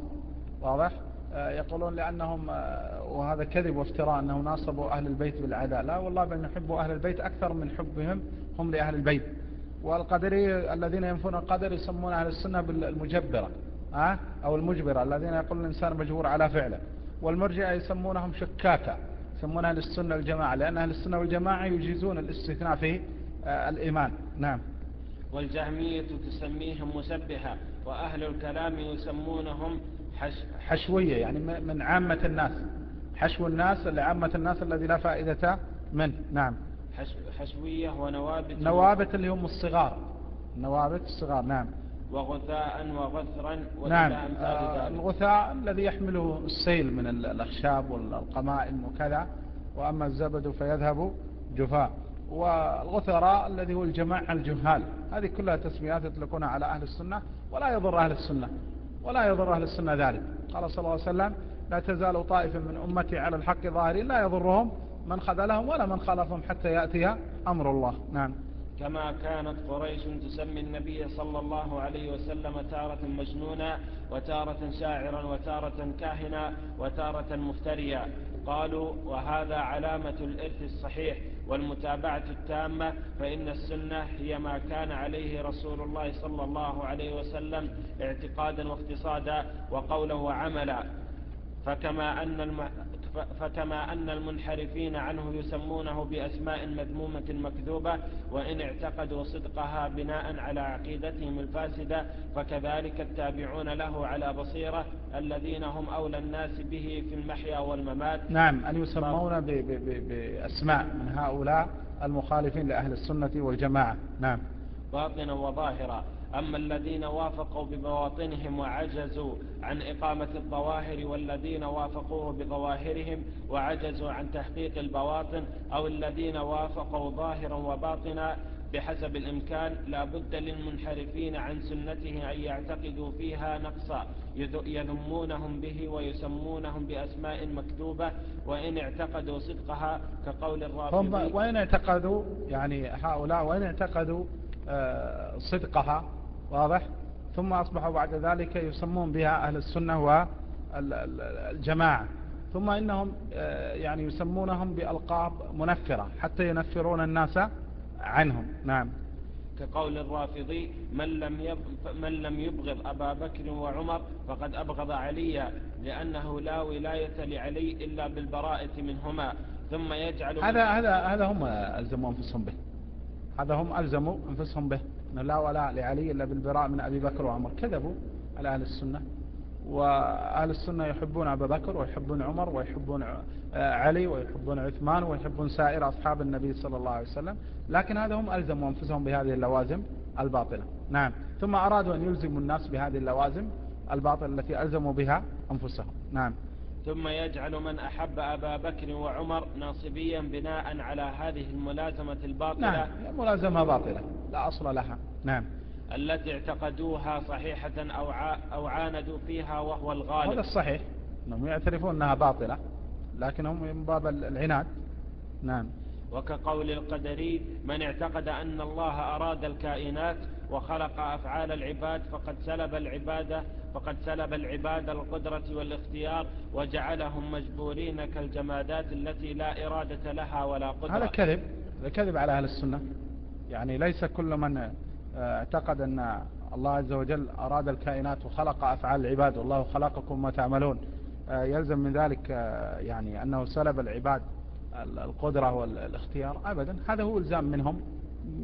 واضح؟ آه، يقولون لأنهم آه، وهذا كذب وافتراء أنهم ناصبوا أهل البيت بالعداء لا والله بل نحب أهل البيت أكثر من حبهم هم لأهل البيت. والقدري الذين ينفون القدر يسمون أهل السنة بالمجبرة أو المجبرة الذين يقول الإنسان مجبور على فعله. والمرجئة يسمونهم شكاكا يسمون أهل السنة والجماعة لأن أهل السنة والجماعة يجيزون الاستثناء في آه، الإيمان. نعم. والجهمية تسميهم مسبحة وأهل الكلام يسمونهم حش حشوية يعني من عامة الناس. حشو الناس لعامة الناس الذي لا فائدة منه نعم. حشوية ونوابت نوابت اللي هم الصغار. النوابت الصغار نعم. وغثاء وغثرا نعم. آه الغثاء الذي يحمله السيل من الأخشاب والقمائم وكذا. وأما الزبد فيذهب جفاء. والغثراء الذي هو الجماعة الجهال. هذه كلها تسميات يطلقونها على أهل السنة ولا يضر أهل السنة. ولا يضر أهل السنة ذلك. قال صلى الله عليه وسلم لا تزال طائفة من أمتي على الحق ظاهرين لا يضرهم من خذلهم ولا من خالفهم حتى يأتي أمر الله. نعم. كما كانت قريش تسمي النبي صلى الله عليه وسلم تارة مجنونا وتارة شاعرا وتارة كاهنا وتارة مفتريا قالوا وهذا علامة الإرث الصحيح والمتابعة التامة فإن السنة هي ما كان عليه رسول الله صلى الله عليه وسلم اعتقادا واقتصادا وقولا وعملا فكما أن فكما أن المنحرفين عنه يسمونه بأسماء مذمومة مكذوبة وإن اعتقدوا صدقها بناء على عقيدتهم الفاسدة فكذلك التابعون له على بصيرة الذين هم أولى الناس به في المحيا والممات. نعم أن يسمون بأسماء من هؤلاء المخالفين لأهل السنة والجماعة. نعم. باطنا وظاهرا. أما الذين وافقوا ببواطنهم وعجزوا عن إقامة الظواهر والذين وافقوه بظواهرهم وعجزوا عن تحقيق البواطن أو الذين وافقوا ظاهرا وباطنا بحسب الإمكان لا بد للمنحرفين عن سنته أن يعتقدوا فيها نقصا يذمونهم به ويسمونهم بأسماء مكتوبة وإن اعتقدوا صدقها كقول الرافضي. وإن اعتقدوا يعني هؤلاء وإن اعتقدوا آه، صدقها واضح؟ ثم أصبحوا بعد ذلك يسمون بها أهل السنة والجماعة. ثم إنهم آه، يعني يسمونهم بألقاب منفرة حتى ينفرون الناس عنهم. نعم. كقول الرافضي من لم من لم يبغض أبا بكر وعمر فقد أبغض عليا لأنه لا ولاية لعلي إلا بالبراءة منهما ثم يجعل هذا هذا هذا هم ألزموا أنفسهم به. هذا هم ألزموا أنفسهم به أن لا ولاء لعلي إلا بالبراء من أبي بكر وعمر. كذبوا على أهل السنة وأهل السنة يحبون أبا بكر ويحبون عمر ويحبون علي ويحبون عثمان ويحبون سائر أصحاب النبي صلى الله عليه وسلم. لكن هذا هم ألزموا أنفسهم بهذه اللوازم الباطلة. نعم. ثم أرادوا أن يلزموا الناس بهذه اللوازم الباطلة التي ألزموا بها أنفسهم. نعم. ثم يجعل من أحب أبا بكر وعمر ناصبيا بناء على هذه الملازمة الباطلة نعم ملازمة باطلة لا أصل لها. نعم. التي اعتقدوها صحيحة أو, أو عاندوا فيها وهو الغالب. هذا الصحيح. أنهم يعترفون أنها باطلة لكن هم من باب العناد. نعم. وكقول القدري من اعتقد أن الله أراد الكائنات وخلق أفعال العباد فقد سلب العبادة فقد سلب العباد القدرة والاختيار وجعلهم مجبورين كالجمادات التي لا إرادة لها ولا قدرة هذا كذب هذا كذب على أهل السنة. يعني ليس كل من آه، اعتقد أن الله عز وجل أراد الكائنات وخلق أفعال العباد والله خلقكم ما تعملون آه، يلزم من ذلك آه، يعني أنه سلب العباد القدرة والاختيار أبدا. هذا هو إلزام منهم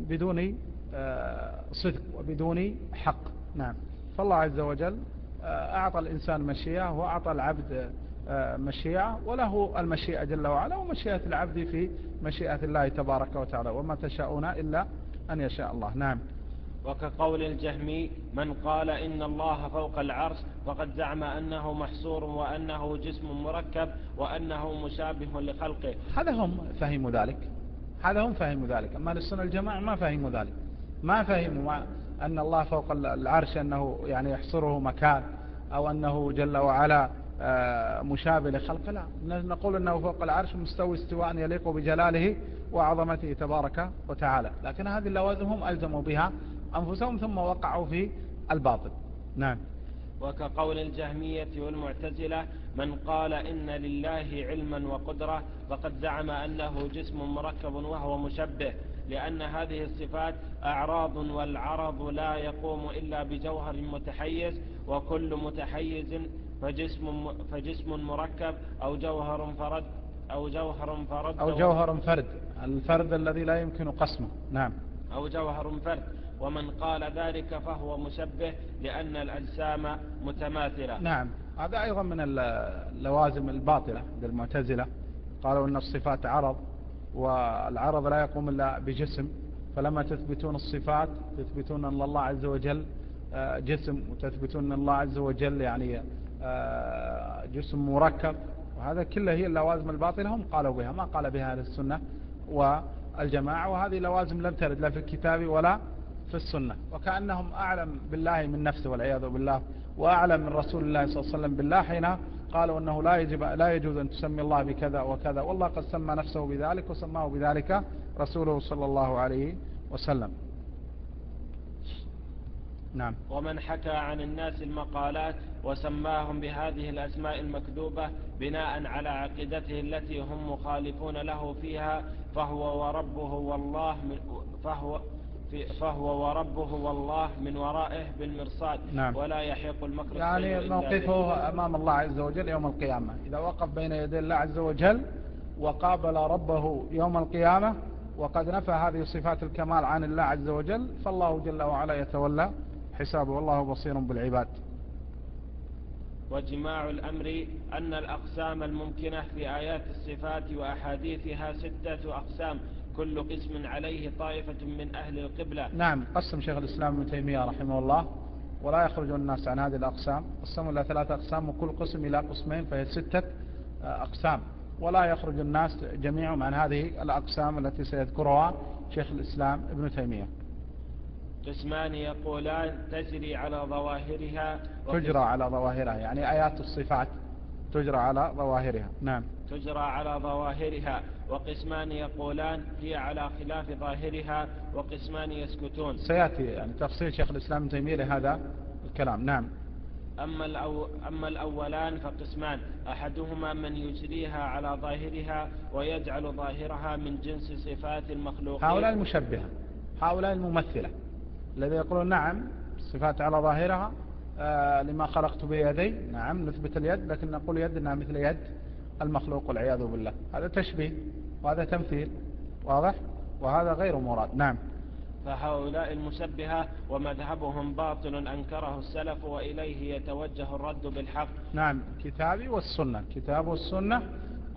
بدون صدق وبدون حق. نعم. فالله عز وجل أعطى الإنسان مشيئة وأعطى العبد مشيئة وله المشيئة جل وعلا ومشيئة العبد في مشيئة الله تبارك وتعالى. وما تشاءون إلا أن يشاء الله. نعم. وكقول الجهمي من قال إن الله فوق العرش فقد زعم أنه محصور وأنه جسم مركب وأنه مشابه لخلقه. هذا هم فهموا ذلك. هذا هم فهموا ذلك. أما للسنة الجماعة ما فهموا ذلك. ما فهموا. أن الله فوق العرش أنه يعني يحصره مكان أو أنه جل وعلا آه، مشابه لخلق لا نقول أنه فوق العرش مستوي استواء يليق بجلاله وعظمته تبارك وتعالى. لكن هذه اللوازم هم ألزموا بها أنفسهم ثم وقعوا في الباطل. نعم. وكقول الجهمية والمعتزلة من قال إن لله علما وقدرة فقد زعم أنه جسم مركب وهو مشبه. لأن هذه الصفات أعراض والعرض لا يقوم إلا بجوهر متحيز وكل متحيز فجسم, فجسم مركب أو جوهر فرد أو جوهر فرد أو جوهر فرد الفرد الذي لا يمكن قسمه. نعم. أو جوهر فرد. ومن قال ذلك فهو مشبه لأن الأجسام متماثلة. نعم. هذا أيضا من اللوازم الباطلة للمعتزلة. قالوا أن الصفات عرض والعرض لا يقوم إلا بجسم. فلما تثبتون الصفات تثبتون أن الله عز وجل آه، جسم وتثبتون أن الله عز وجل يعني آه، جسم مركب. وهذا كله هي اللوازم الباطلة هم قالوا بها ما قال بها أهل السنة والجماعة. وهذه لوازم لم ترد لا في الكتاب ولا في السنة. وكأنهم أعلم بالله من نفسه والعياذ بالله وأعلم من رسول الله صلى الله عليه وسلم بالله حين قالوا أنه لا, يجب لا يجوز أن تسمي الله بكذا وكذا. والله قد سمى نفسه بذلك وسماه بذلك رسوله صلى الله عليه وسلم. نعم. ومن حكى عن الناس المقالات وسماهم بهذه الأسماء المكذوبة بناء على عقيدته التي هم مخالفون له فيها فهو وربه والله فهو فهو وربه والله من ورائه بالمرصاد. نعم. ولا يحيق المكر يعني موقفه أمام الله عز وجل يوم القيامة. إذا وقف بين يدي الله عز وجل وقابل ربه يوم القيامة وقد نفى هذه صفات الكمال عن الله عز وجل فالله جل وعلا يتولى حسابه. والله بصير بالعباد. وجماع الأمر أن الأقسام الممكنة في آيات الصفات وأحاديثها ستة أقسام. كل قسم عليه طائفة من أهل القبلة. نعم قسم شيخ الإسلام ابن تيمية رحمه الله ولا يخرج الناس عن هذه الأقسام. قسموا إلى ثلاثة أقسام وكل قسم إلى قسمين فهي ستة آه، أقسام. ولا يخرج الناس جميعهم عن هذه الأقسام التي سيذكرها شيخ الإسلام ابن تيمية. قسمان يقولان تجري على ظواهرها تجرى على ظواهرها يعني آيات الصفات تجرى على ظواهرها. نعم. تجرى على ظواهرها. وقسمان يقولان هي على خلاف ظاهرها وقسمان يسكتون. سيأتي يعني تفصيل شيخ الإسلام ابن تيمية لهذا الكلام. نعم. أما, الأو أما الأولان فقسمان. أحدهما من يجريها على ظاهرها ويجعل ظاهرها من جنس صفات المخلوقين. هؤلاء المشبهة هؤلاء الممثلة الذي يقولون نعم صفات على ظاهرها آه لما خلقت بيدي نعم نثبت اليد لكن نقول يد إنها مثل يد. المخلوق والعياذ بالله. هذا تشبيه وهذا تمثيل واضح؟ وهذا غير مراد. نعم. فهؤلاء المشبهة ومذهبهم باطل أنكره السلف وإليه يتوجه الرد بالحق. نعم. كتابي والسنة. كتاب والسنة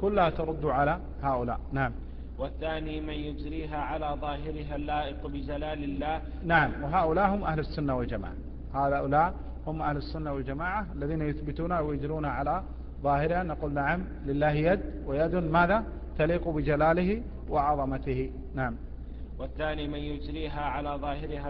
كلها ترد على هؤلاء. نعم. والثاني من يجريها على ظاهرها اللائق بجلال الله. نعم. وهؤلاء هم أهل السنة والجماعة. هؤلاء هم أهل السنة والجماعة الذين يثبتون ويجرون على ظاهرها نقول نعم لله يد ويد ماذا؟ تليق بجلاله وعظمته. نعم. والثاني من يجريها على ظاهرها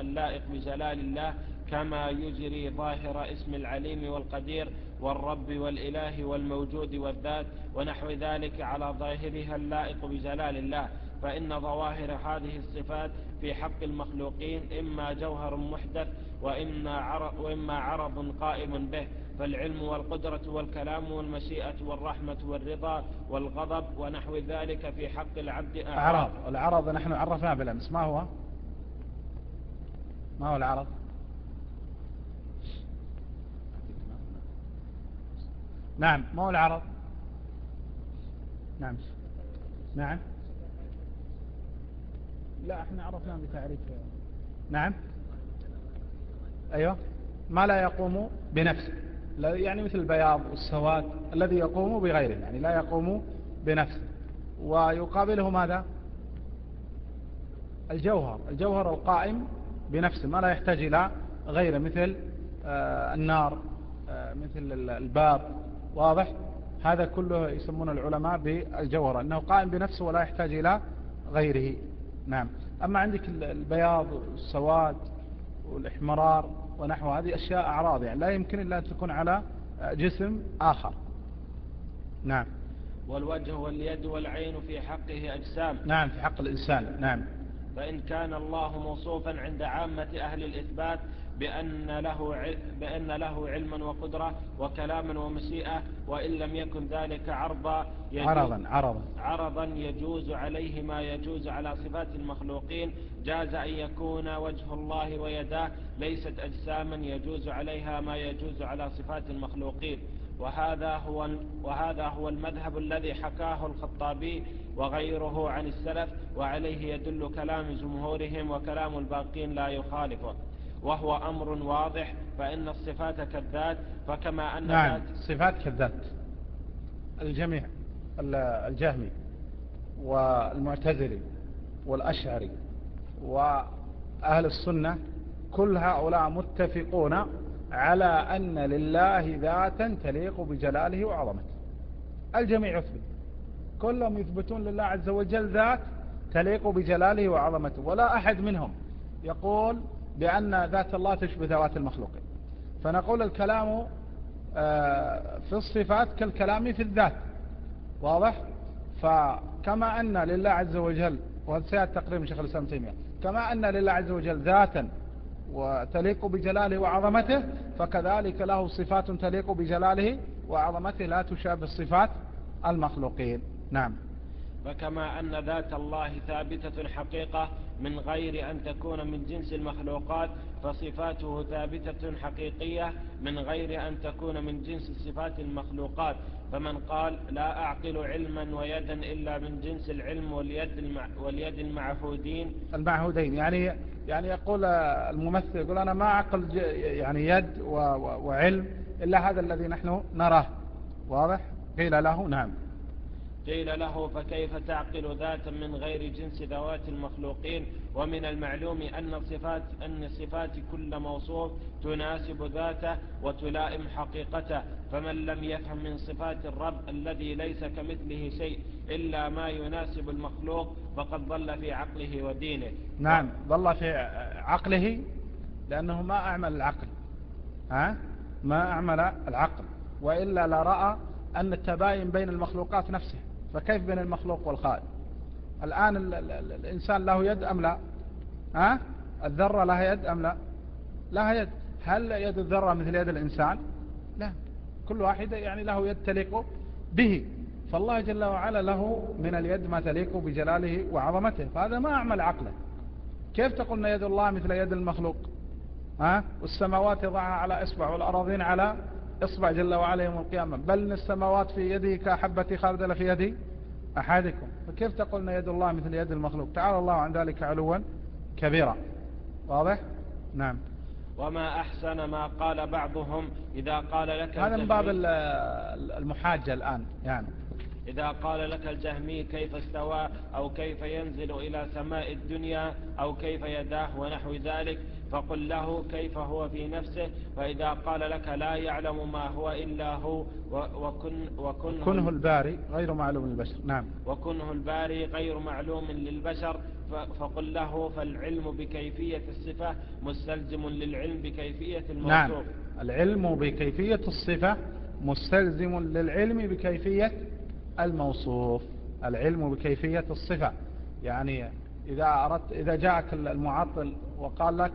اللائق بجلال الله كما يجري ظاهر اسم العليم والقدير والرب والإله والموجود والذات ونحو ذلك على ظاهرها اللائق بجلال الله. فإن ظواهر هذه الصفات في حق المخلوقين إما جوهر محدث وإما عرض, وإما عرض قائم به فالعلم والقدرة والكلام والمشيئة والرحمة والرضا والغضب ونحو ذلك في حق العبد أعراض. العرض نحن عرفناه بالأمس. ما هو؟ ما هو العرض نعم. ما هو العرض نعم. نعم. لا إحنا عرفنا بتعريف نعم. أيوه. ما لا يقوم بنفسه. يعني مثل البياض والسواد الذي يقوم بغيره يعني لا يقوم بنفسه. ويقابله ماذا؟ الجوهر. الجوهر القائم بنفسه ما لا يحتاج إلى غيره مثل آه، النار آه، مثل الباب. واضح؟ هذا كله يسمون العلماء بالجوهر أنه قائم بنفسه ولا يحتاج إلى غيره. نعم. أما عندك البياض والسواد والإحمرار ونحو هذه أشياء أعراض يعني لا يمكن إلا أن تكون على جسم آخر. نعم. والوجه واليد والعين في حقه أجسام. نعم في حق الإنسان. نعم. فإن كان الله موصوفا عند عامة أهل الإثبات بأن له, بأن له علما وقدرة وكلاما ومشيئة وإن لم يكن ذلك عرضا عرضا عرضا. عرضا يجوز عليه ما يجوز على صفات المخلوقين. جاز أن يكون وجه الله ويداه ليست أجساما يجوز عليها ما يجوز على صفات المخلوقين. وهذا هو, وهذا هو المذهب الذي حكاه الخطابي وغيره عن السلف وعليه يدل كلام جمهورهم وكلام الباقين لا يخالفه. وهو أمر واضح فإن الصفات كالذات فكما أن نعم صفات كالذات الجميع الجهمي والمعتزلي والأشعري وأهل السنة كل هؤلاء متفقون على أن لله ذاتا تليق بجلاله وعظمته. الجميع يثبت. كلهم يثبتون لله عز وجل ذات تليق بجلاله وعظمته ولا أحد منهم يقول بأن ذات الله تشبه ذوات المخلوقين فنقول الكلام آه، في الصفات كالكلام في الذات. واضح؟ فكما أن لله عز وجل وهذا سيأتي تقريبا شيخ الإسلام تيمية كما أن لله عز وجل ذاتا وتليق بجلاله وعظمته فكذلك له صفات تليق بجلاله وعظمته لا تشابه صفات المخلوقين. نعم. فكما أن ذات الله ثابتة حقيقة من غير أن تكون من جنس المخلوقات فصفاته ثابتة حقيقية من غير أن تكون من جنس صفات المخلوقات. فمن قال لا أعقل علما ويدا إلا من جنس العلم واليد, واليد المعهودين. المعهودين. يعني يعني يقول الممثل يقول أنا ما أعقل يعني يد وعلم إلا هذا الذي نحن نراه. واضح؟ قيل له نعم. قيل له فكيف تعقل ذاتا من غير جنس ذوات المخلوقين؟ ومن المعلوم أن صفات, أن صفات كل موصوف تناسب ذاته وتلائم حقيقته. فمن لم يفهم من صفات الرب الذي ليس كمثله شيء إلا ما يناسب المخلوق فقد ضل في عقله ودينه. نعم ضل في عقله لأنه ما أعمل العقل. ها؟ ما أعمل العقل. وإلا لرأى أن التباين بين المخلوقات نفسه. فكيف بين المخلوق والخالق؟ الآن ال ال ال الإنسان له يد أم لا؟ ها؟ الذرة لها يد أم لا؟ لها يد. هل يد الذرة مثل يد الإنسان؟ لا. كل واحد يعني له يد تليق به. فالله جل وعلا له من اليد ما تليق بجلاله وعظمته. فهذا ما أعمل عقله. كيف تقولن يد الله مثل يد المخلوق؟ ها؟ والسماوات يضعها على إصبع والأراضين على اصبع جل وعلا يوم القيامة. بل السماوات في يده كحبة خردل في يد أحدكم. فكيف تقولنا يد الله مثل يد المخلوق؟ تعالى الله عن ذلك علوا كبيرا. واضح؟ نعم. وما أحسن ما قال بعضهم إذا قال لك هذا من باب المحاجة الآن يعني. إذا قال لك الجهمي كيف استوى أو كيف ينزل إلى سماء الدنيا أو كيف يداه ونحو ذلك فقل له كيف هو في نفسه فإذا قال لك لا يعلم ما هو إلا هو وكن وكنه كنه الباري غير معلوم للبشر. نعم. وكنه الباري غير معلوم للبشر فقل له فالعلم بكيفية الصفة مستلزم للعلم بكيفية الموصوف نعم. العلم بكيفية الصفة مستلزم للعلم بكيفية الموصوف العلم بكيفية الصفة. يعني إذا أردت إذا جاءك المعطل وقال لك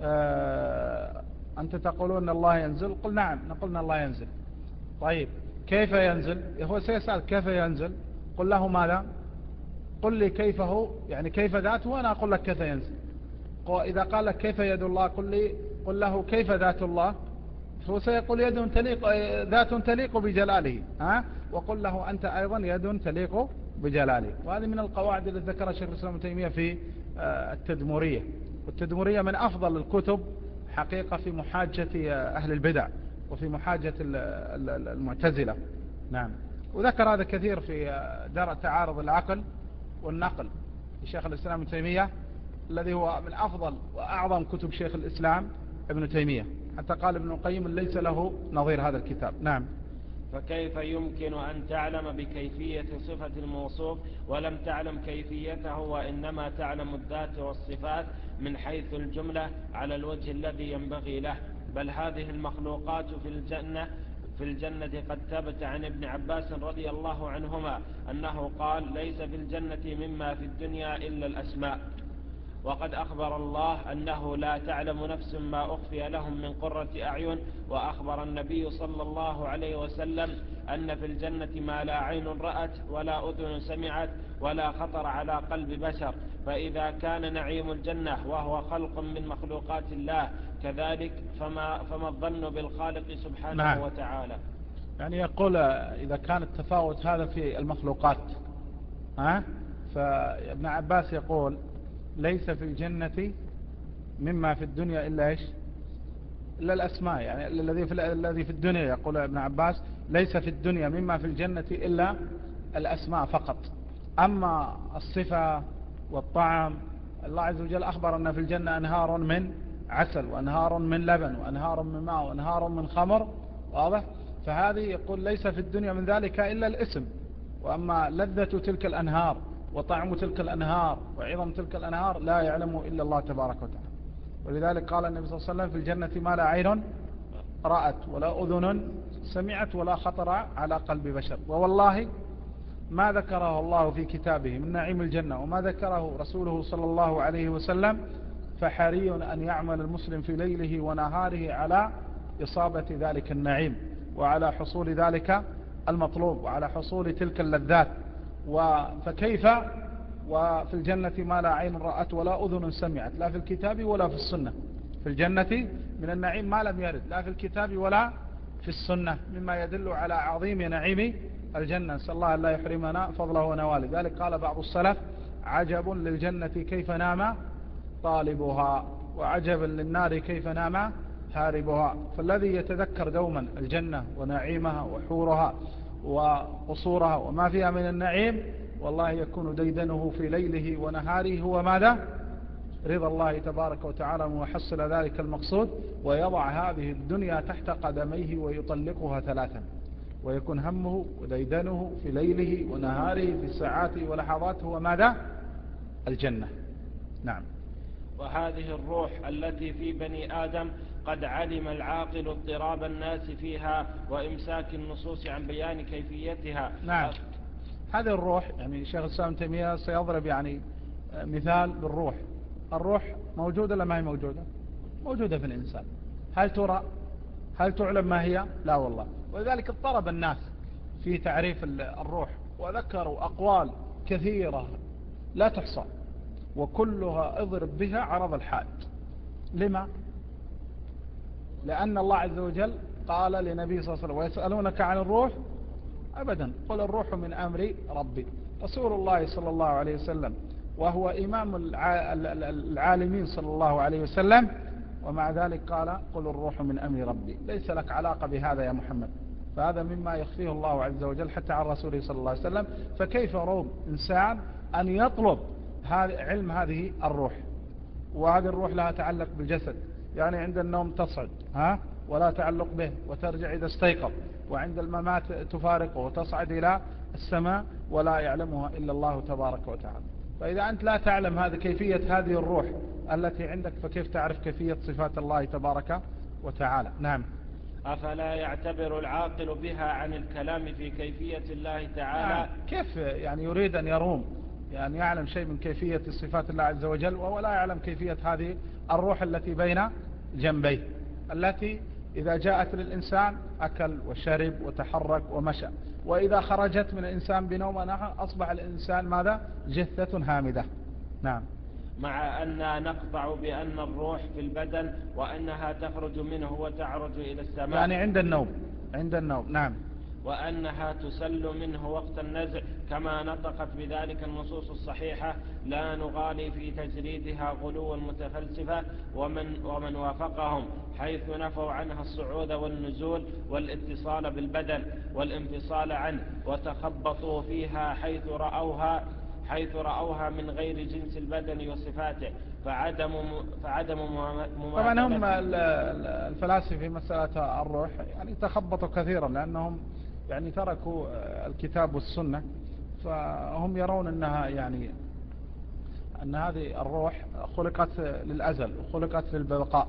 آه أنت تقولون أن الله ينزل قل نعم نقول أن الله ينزل. طيب كيف ينزل؟ هو سيسأل كيف ينزل؟ قل له ماذا قل لي كيف هو يعني كيف ذاته وأنا أقول لك كيف ينزل. إذا قال لك كيف يد الله قل لي قل له كيف ذات الله؟ سيقول يد تليق ذات تليق بجلاله ها؟ وقل له أنت أيضا يد تليق بجلاله. وهذه من القواعد التي ذكرها شيخ الإسلام ابن تيمية في آه، التدمرية. والتدمرية من أفضل الكتب حقيقة في محاجة أهل البدع وفي محاجة المعتزلة. نعم. وذكر هذا كثير في آه، درء تعارض العقل والنقل لشيخ الإسلام ابن تيمية الذي هو من أفضل وأعظم كتب شيخ الإسلام ابن تيمية. حتى قال ابن القيم ليس له نظير هذا الكتاب. نعم. فكيف يمكن أن تعلم بكيفية صفة الموصوف ولم تعلم كيفيته وإنما تعلم الذات والصفات من حيث الجملة على الوجه الذي ينبغي له؟ بل هذه المخلوقات في الجنة في الجنة قد ثبت عن ابن عباس رضي الله عنهما أنه قال ليس في الجنة مما في الدنيا إلا الأسماء. وقد أخبر الله أنه لا تعلم نفس ما أخفي لهم من قرة أعين وأخبر النبي صلى الله عليه وسلم أن في الجنة ما لا عين رأت ولا أذن سمعت ولا خطر على قلب بشر. فإذا كان نعيم الجنة وهو خلق من مخلوقات الله كذلك فما, فما الظن بالخالق سبحانه نعم. وتعالى. يعني يقول إذا كان التفاوت هذا في المخلوقات ها؟ فابن عباس يقول ليس في الجنة مما في الدنيا إلا إيش؟ إلا الأسماء. يعني الذي في الذي في الدنيا يقول ابن عباس ليس في الدنيا مما في الجنة إلا الأسماء فقط. أما الصفة والطعم الله عز وجل أخبر أن في الجنة أنهار من عسل وأنهار من لبن وأنهار من ماء وأنهار من خمر واضح؟ فهذه يقول ليس في الدنيا من ذلك إلا الاسم. وأما لذة تلك الأنهار وطعم تلك الأنهار وعظم تلك الأنهار لا يعلمه إلا الله تبارك وتعالى. ولذلك قال النبي صلى الله عليه وسلم في الجنة ما لا عين رأت ولا أذن سمعت ولا خطر على قلب بشر. ووالله ما ذكره الله في كتابه من نعيم الجنة وما ذكره رسوله صلى الله عليه وسلم فحري أن يعمل المسلم في ليله ونهاره على إصابة ذلك النعيم وعلى حصول ذلك المطلوب وعلى حصول تلك اللذات. فكيف وفي الجنة ما لا عين رأت ولا أذن سمعت لا في الكتاب ولا في السنة. في الجنة من النعيم ما لم يرد لا في الكتاب ولا في السنة مما يدل على عظيم نعيم الجنة. نسأل الله أن لا يحرمنا فضله ونواله. ذلك قال بعض السلف عجب للجنة كيف نام طالبها وعجبا للنار كيف نام هاربها. فالذي يتذكر دوما الجنة ونعيمها وحورها وقصورها وما فيها من النعيم والله يكون ديدنه في ليله ونهاره هو ماذا؟ رضا الله تبارك وتعالى وحصل ذلك المقصود ويضع هذه الدنيا تحت قدميه ويطلقها ثلاثا. ويكون همه وديدنه في ليله ونهاره في ساعاته ولحظاته هو ماذا؟ الجنة. نعم. وهذه الروح التي في بني آدم قد علم العاقل اضطراب الناس فيها وإمساك النصوص عن بيان كيفيتها. نعم. هذه الروح يعني شيخ الإسلام تيمية سيضرب يعني مثال بالروح. الروح موجودة ولا ما هي موجودة؟ موجودة في الإنسان. هل ترى؟ هل تعلم ما هي؟ لا والله. ولذلك اضطرب الناس في تعريف الروح وذكروا أقوال كثيرة لا تحصى وكلها اضرب بها عرض الحاد. لما؟ لأن الله عز وجل قال لنبي صلى الله عليه وسلم ويسألونك عن الروح؟ أبدا. قل الروح من أمر ربي. رسول الله صلى الله عليه وسلم وهو إمام العالمين صلى الله عليه وسلم ومع ذلك قال قل الروح من أمر ربي. ليس لك علاقة بهذا يا محمد. فهذا مما يخفيه الله عز وجل حتى عن رسوله صلى الله عليه وسلم. فكيف روم إنسان أن يطلب علم هذه الروح؟ وهذه الروح لها تعلق بالجسد. يعني عند النوم تصعد ها؟ ولا تعلق به وترجع إذا استيقظ وعند الممات تفارقه وتصعد إلى السماء ولا يعلمها إلا الله تبارك وتعالى. فإذا أنت لا تعلم هذا كيفية هذه الروح التي عندك فكيف تعرف كيفية صفات الله تبارك وتعالى؟ نعم. أفلا يعتبر العاقل بها عن الكلام في كيفية الله تعالى؟ نعم. كيف يعني يريد أن يروم؟ يعني يعلم شيء من كيفية صفات الله عز وجل وهو لا يعلم كيفية هذه الروح التي بين جنبيه التي إذا جاءت للإنسان أكل وشرب وتحرك ومشى وإذا خرجت من الإنسان بنوم نحن أصبح الإنسان ماذا؟ جثة هامدة. نعم. مع أن نقطع بأن الروح في البدن وأنها تخرج منه وتعرج إلى السماء. يعني عند النوم عند النوم نعم. وأنها تسل منه وقت النزع كما نطقت بذلك النصوص الصحيحة لا نغالي في تجريدها غلو المتفلسفة ومن, ومن وافقهم حيث نفوا عنها الصعود والنزول والاتصال بالبدن والانفصال عنه وتخبطوا فيها حيث رأوها حيث رأوها من غير جنس البدن وصفاته فعدم فعدم طبعا هم الفلاسفة في مسألة الروح يعني تخبطوا كثيرا لأنهم يعني تركوا الكتاب والسنة فهم يرون أنها يعني أن هذه الروح خلقت للأزل وخلقت للبقاء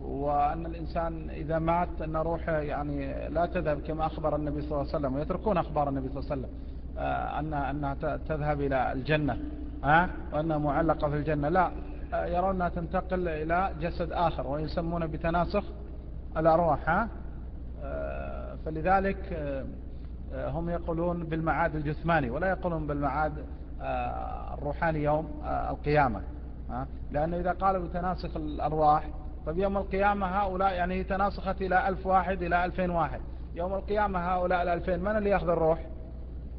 وأن الإنسان إذا مات أن روحه يعني لا تذهب كما أخبر النبي صلى الله عليه وسلم ويتركون أخبار النبي صلى الله عليه وسلم آه، أنها, أنها تذهب إلى الجنة ها؟ وأنها معلقة في الجنة. لا آه، يرون أنها تنتقل إلى جسد آخر ويسمون بتناسخ الأرواح ها؟ آه، فلذلك هم يقولون بالمعاد الجثماني ولا يقولون بالمعاد الروحاني يوم القيامة لأنه إذا قالوا بتناسخ الأرواح طب يوم القيامة هؤلاء يعني تناسخت إلى ألف واحد إلى ألفين واحد. يوم القيامة هؤلاء الألفين من اللي يأخذ الروح؟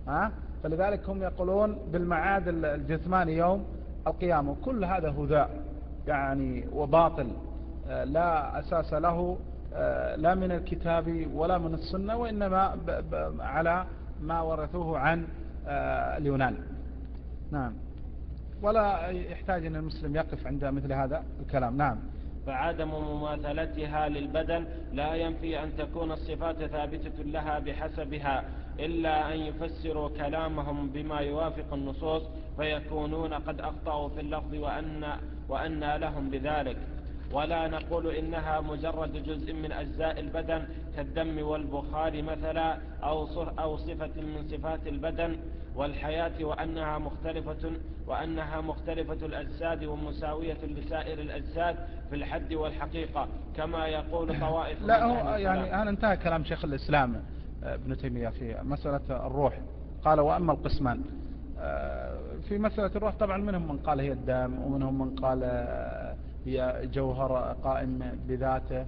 ها؟ فلذلك هم يقولون بالمعاد الجثماني يوم القيامة. كل هذا هداء يعني وباطل آه، لا أساس له. آه، لا من الكتاب ولا من السنة وإنما على ما ورثوه عن آه، اليونان. نعم. ولا يحتاج أن المسلم يقف عند مثل هذا الكلام. نعم. فعدم مماثلتها للبدن لا ينفي أن تكون الصفات ثابتة لها بحسبها إلا أن يفسروا كلامهم بما يوافق النصوص فيكونون قد أخطأوا في اللفظ وأن, وأن لهم بذلك. ولا نقول إنها مجرد جزء من أجزاء البدن كالدم والبخار مثلا أو, أو صفة من صفات البدن والحياة وأنها مختلفة وأنها مختلفة الأجساد ومساوية لسائر الأجساد في الحد والحقيقة كما يقول طوائف لا هو يعني أنا انتهى كلام شيخ الإسلام آه، ابن تيمية في مسألة الروح. قال وأما القسمان آه، في مسألة الروح طبعا منهم من قال هي الدم ومنهم من قال آه، هي جوهر قائم بذاته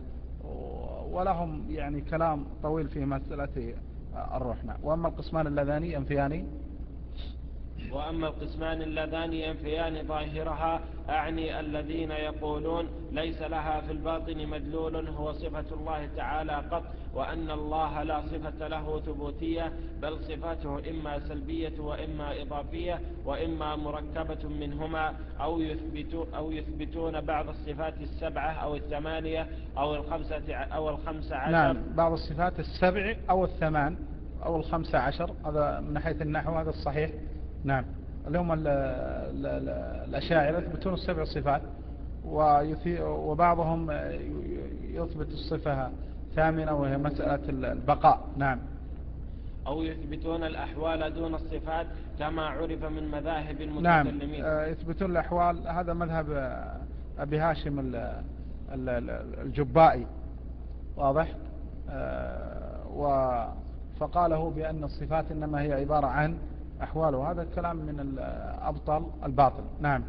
ولهم يعني كلام طويل في مسألة الروح نعم وأما القسمان اللذان ينفيان وأما القسمان اللذان ينفيان ظاهرها أعني الذين يقولون ليس لها في الباطن مدلول هو صفة الله تعالى قط وأن الله لا صفة له ثبوتية بل صفاته إما سلبية وإما إضافية وإما مركبة منهما أو, يثبت أو يثبتون بعض الصفات السبعة أو الثمانية أو الخمسة, أو الخمسة عشر. نعم بعض الصفات السبع أو الثمان أو الخمسة عشر هذا من حيث النحو هذا الصحيح. نعم. اللي هم الأشاعرة يثبتون السبع صفات وبعضهم يثبت الصفة ثامنة وهي مسألة البقاء. نعم. أو يثبتون الأحوال دون الصفات كما عرف من مذاهب المتكلمين. نعم يثبتون الأحوال هذا مذهب أبي هاشم الجبائي. واضح؟ آه، فقاله بأن الصفات إنما هي عبارة عن أحواله. هذا الكلام من الأبطل الباطل. نعم.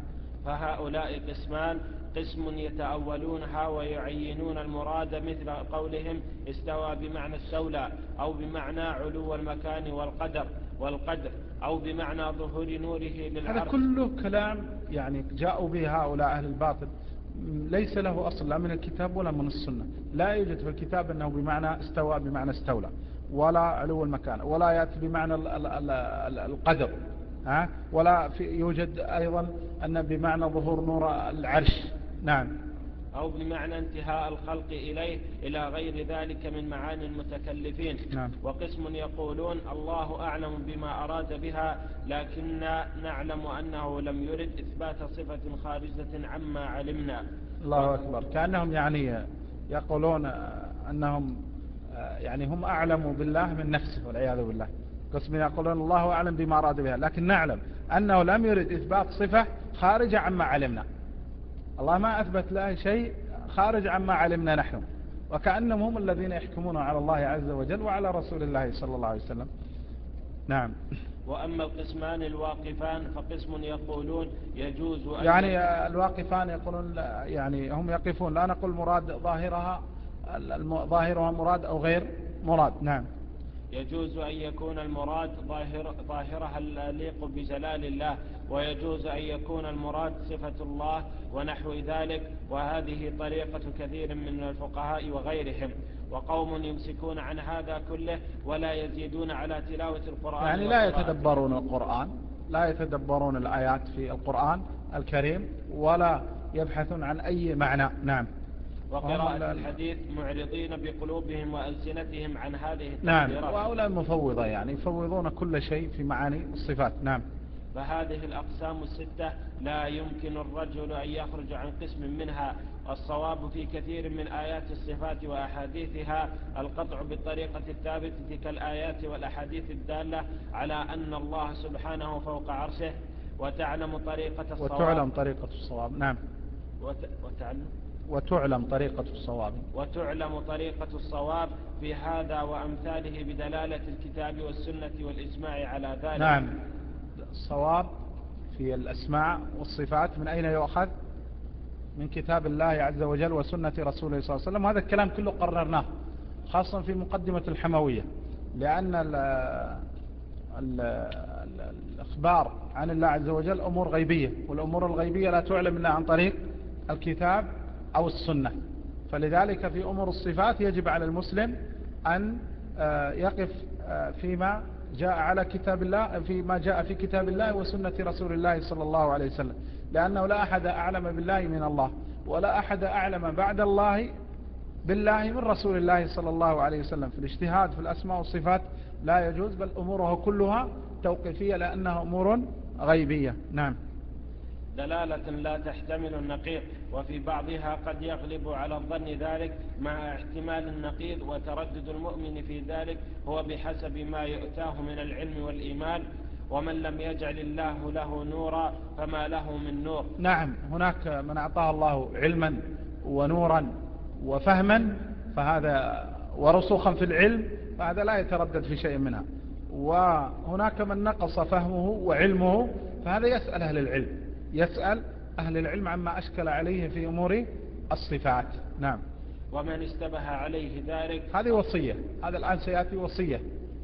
فهؤلاء قسمان قسم يتأولونها ويعينون المراد مثل قولهم استوى بمعنى استولى أو بمعنى علو المكان والقدر والقدر أو بمعنى ظهور نوره للعرض هذا كله كلام يعني جاءوا به هؤلاء أهل الباطل. ليس له أصل لا من الكتاب ولا من السنة. لا يوجد في الكتاب أنه بمعنى استوى بمعنى استولى ولا علو المكان ولا يأتي بمعنى القدر ها؟ ولا في يوجد أيضا أن بمعنى ظهور نور العرش. نعم. أو بمعنى انتهاء الخلق إليه إلى غير ذلك من معاني المتكلفين. نعم. وقسم يقولون الله أعلم بما أراد بها لكن نعلم أنه لم يرد إثبات صفة خارجة عما علمنا. الله أكبر. كأنهم يعني يقولون أنهم يعني هم أعلم بالله من نفسه والعياذ بالله. قسم يقولون الله أعلم بما أراد بها لكن نعلم أنه لم يرد إثبات صفة خارجة عما علمنا. الله ما أثبت له شيء خارج عما علمنا نحن. وكأنهم هم الذين يحكمون على الله عز وجل وعلى رسول الله صلى الله عليه وسلم. نعم. وأما القسمان الواقفان فقسم يقولون يجوز أن يعني الواقفان يقولون يعني هم يقفون. لا نقول مراد ظاهرها ظاهرها مراد أو غير مراد. نعم. يجوز أن يكون المراد ظاهر ظاهرها الليق بجلال الله ويجوز أن يكون المراد صفة الله ونحو ذلك وهذه طريقة كثير من الفقهاء وغيرهم. وقوم يمسكون عن هذا كله ولا يزيدون على تلاوة القرآن يعني لا يتدبرون القرآن لا يتدبرون الآيات في القرآن الكريم ولا يبحثون عن أي معنى. نعم. وقراءة الحديث معرضين بقلوبهم وألسنتهم عن هذه نعم. وهؤلاء المفوضة يعني يفوضون كل شيء في معاني الصفات. نعم. فهذه الأقسام الستة لا يمكن الرجل أن يخرج عن قسم منها. الصواب في كثير من آيات الصفات وأحاديثها القطع بالطريقة الثابتة كالآيات والأحاديث الدالة على أن الله سبحانه فوق عرشه وتعلم طريقة الصواب. وتعلم طريقة الصواب. نعم. وت... وتعلم وتعلم طريقة الصواب. وتعلم طريقة الصواب في هذا وأمثاله بدلالة الكتاب والسنة والإجماع على ذلك. نعم. الصواب في الأسماء والصفات من أين يؤخذ؟ من كتاب الله عز وجل وسنة رسوله صلى الله عليه وسلم. وهذا الكلام كله قررناه خاصة في مقدمة الحموية لأن ال ال الأخبار عن الله عز وجل أمور غيبية والأمور الغيبية لا تعلم إلا عن طريق الكتاب أو السنة. فلذلك في أمور الصفات يجب على المسلم أن آه، يقف آه، فيما جاء على كتاب الله فيما جاء في كتاب الله وسنة رسول الله صلى الله عليه وسلم. لأنه لا أحد أعلم بالله من الله ولا أحد أعلم بعد الله بالله من رسول الله صلى الله عليه وسلم. في الاجتهاد في الأسماء والصفات لا يجوز بل أموره كلها توقيفية لأنها أمور غيبية. نعم. دلالة لا تحتمل النقيض وفي بعضها قد يغلب على الظن ذلك مع احتمال النقيض وتردد المؤمن في ذلك هو بحسب ما يؤتاه من العلم والإيمان. ومن لم يجعل الله له نورا فما له من نور. نعم هناك من أعطاه الله علما ونورا وفهما فهذا ورسوخا في العلم فهذا لا يتردد في شيء منها. وهناك من نقص فهمه وعلمه فهذا يسأل أهل العلم. يسأل أهل العلم عما أشكل عليه في أمور الصفات. نعم. ومن اشتبه عليه ذلك هذه وصية. هذا الآن سيأتي وصية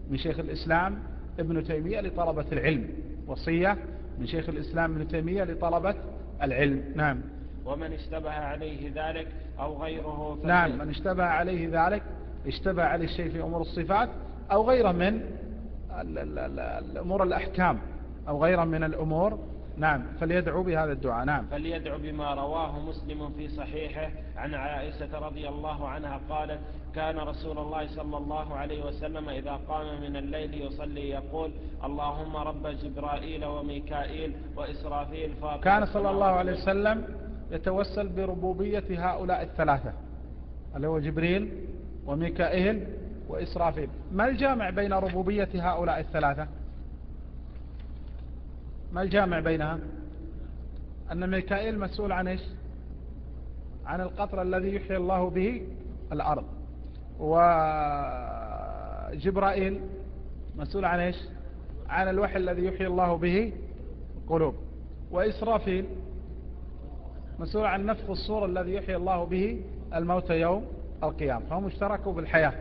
من شيخ الإسلام ابن تيمية لطلبة العلم. وصية من شيخ الإسلام ابن تيمية لطلبة العلم. نعم. ومن اشتبه عليه ذلك أو غيره نعم. من اشتبه عليه ذلك اشتبه عليه الشيء في أمور الصفات أو غيره من الأمور الأحكام أو غيره من الأمور نعم فليدعو بهذا الدعاء. نعم. فليدعو بما رواه مسلم في صحيحه عن عائشة رضي الله عنها قالت كان رسول الله صلى الله عليه وسلم إذا قام من الليل يصلي يقول اللهم رب جبرائيل وميكائيل وإسرافيل فاطر كان صلى الله عليه وسلم يتوسل بربوبية هؤلاء الثلاثة اللي هو جبريل وميكائيل وإسرافيل. ما الجامع بين ربوبية هؤلاء الثلاثة؟ ما الجامع بينها؟ أن ميكائيل مسؤول عن إيش؟ عن القطر الذي يحيي الله به الأرض. وجبرائيل مسؤول عن إيش؟ عن الوحي الذي يحيي الله به القلوب. وإسرافيل مسؤول عن نفخ الصور الذي يحيي الله به الموت يوم القيامة. فهم اشتركوا بالحياة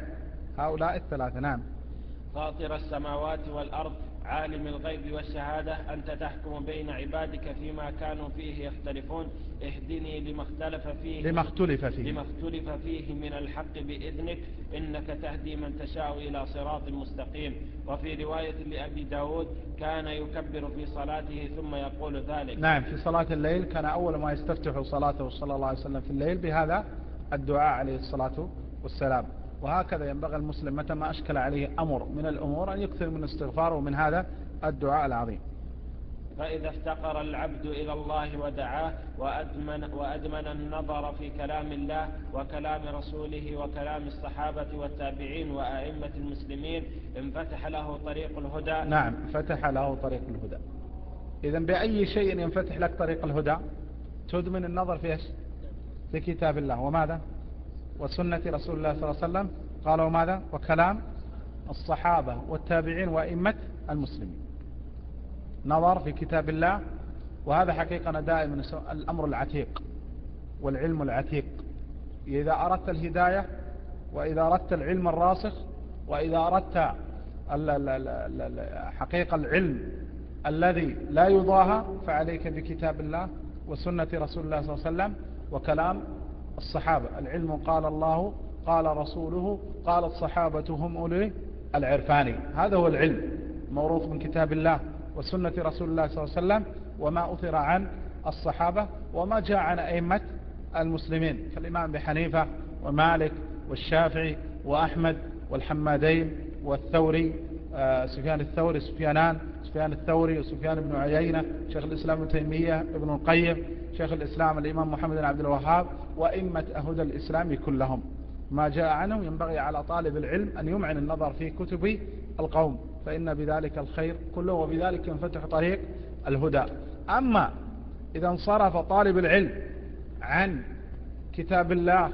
هؤلاء الثلاثة نعم. فاطر السماوات والأرض عالم الغيب والشهادة أنت تحكم بين عبادك فيما كانوا فيه يختلفون. اهدني لما اختلف فيه لما اختلف فيه. لما اختلف فيه من الحق بإذنك. إنك تهدي من تشاء إلى صراط مستقيم. وفي رواية لأبي داود كان يكبر في صلاته ثم يقول ذلك. نعم في صلاة الليل كان أول ما يستفتح صلاته صلى الله عليه وسلم في الليل بهذا الدعاء عليه الصلاة والسلام. وهكذا ينبغي المسلم متى ما أشكل عليه أمر من الأمور أن يكثر من استغفاره من هذا الدعاء العظيم. فإذا افتقر العبد إلى الله ودعاه وأدمن, وأدمن النظر في كلام الله وكلام رسوله وكلام الصحابة والتابعين وأئمة المسلمين انفتح له طريق الهدى. نعم فتح له طريق الهدى. إذا بأي شيء ينفتح لك طريق الهدى؟ تدمن النظر في إيش؟ في كتاب الله. وماذا؟ وسنة رسول الله صلى الله عليه وسلم. قالوا ماذا؟ وكلام الصحابة والتابعين وإمة المسلمين. نظر في كتاب الله وهذا حقيقة دائما الأمر العتيق والعلم العتيق. إذا أردت الهداية وإذا أردت العلم الراسخ وإذا أردت حقيقة العلم الذي لا يضاهى فعليك بكتاب الله وسنة رسول الله صلى الله عليه وسلم وكلام الصحابة. العلم قال الله قال رسوله قال الصحابة هم أولي العرفان. هذا هو العلم موروث من كتاب الله وسنة رسول الله صلى الله عليه وسلم وما أثر عن الصحابة وما جاء عن أئمة المسلمين كالإمام بحنيفة ومالك والشافعي وأحمد والحمادين والثوري سفيان الثوري سفيانان سفيان الثوري وسفيان بن عيينة شيخ الإسلام ابن تيمية ابن القيم شيخ الإسلام الإمام محمد بن عبد الوهاب وإمة أهدى الإسلام كلهم. ما جاء عنه ينبغي على طالب العلم أن يمعن النظر في كتب القوم فإن بذلك الخير كله وبذلك ينفتح طريق الهدى. أما إذا انصرف طالب العلم عن كتاب الله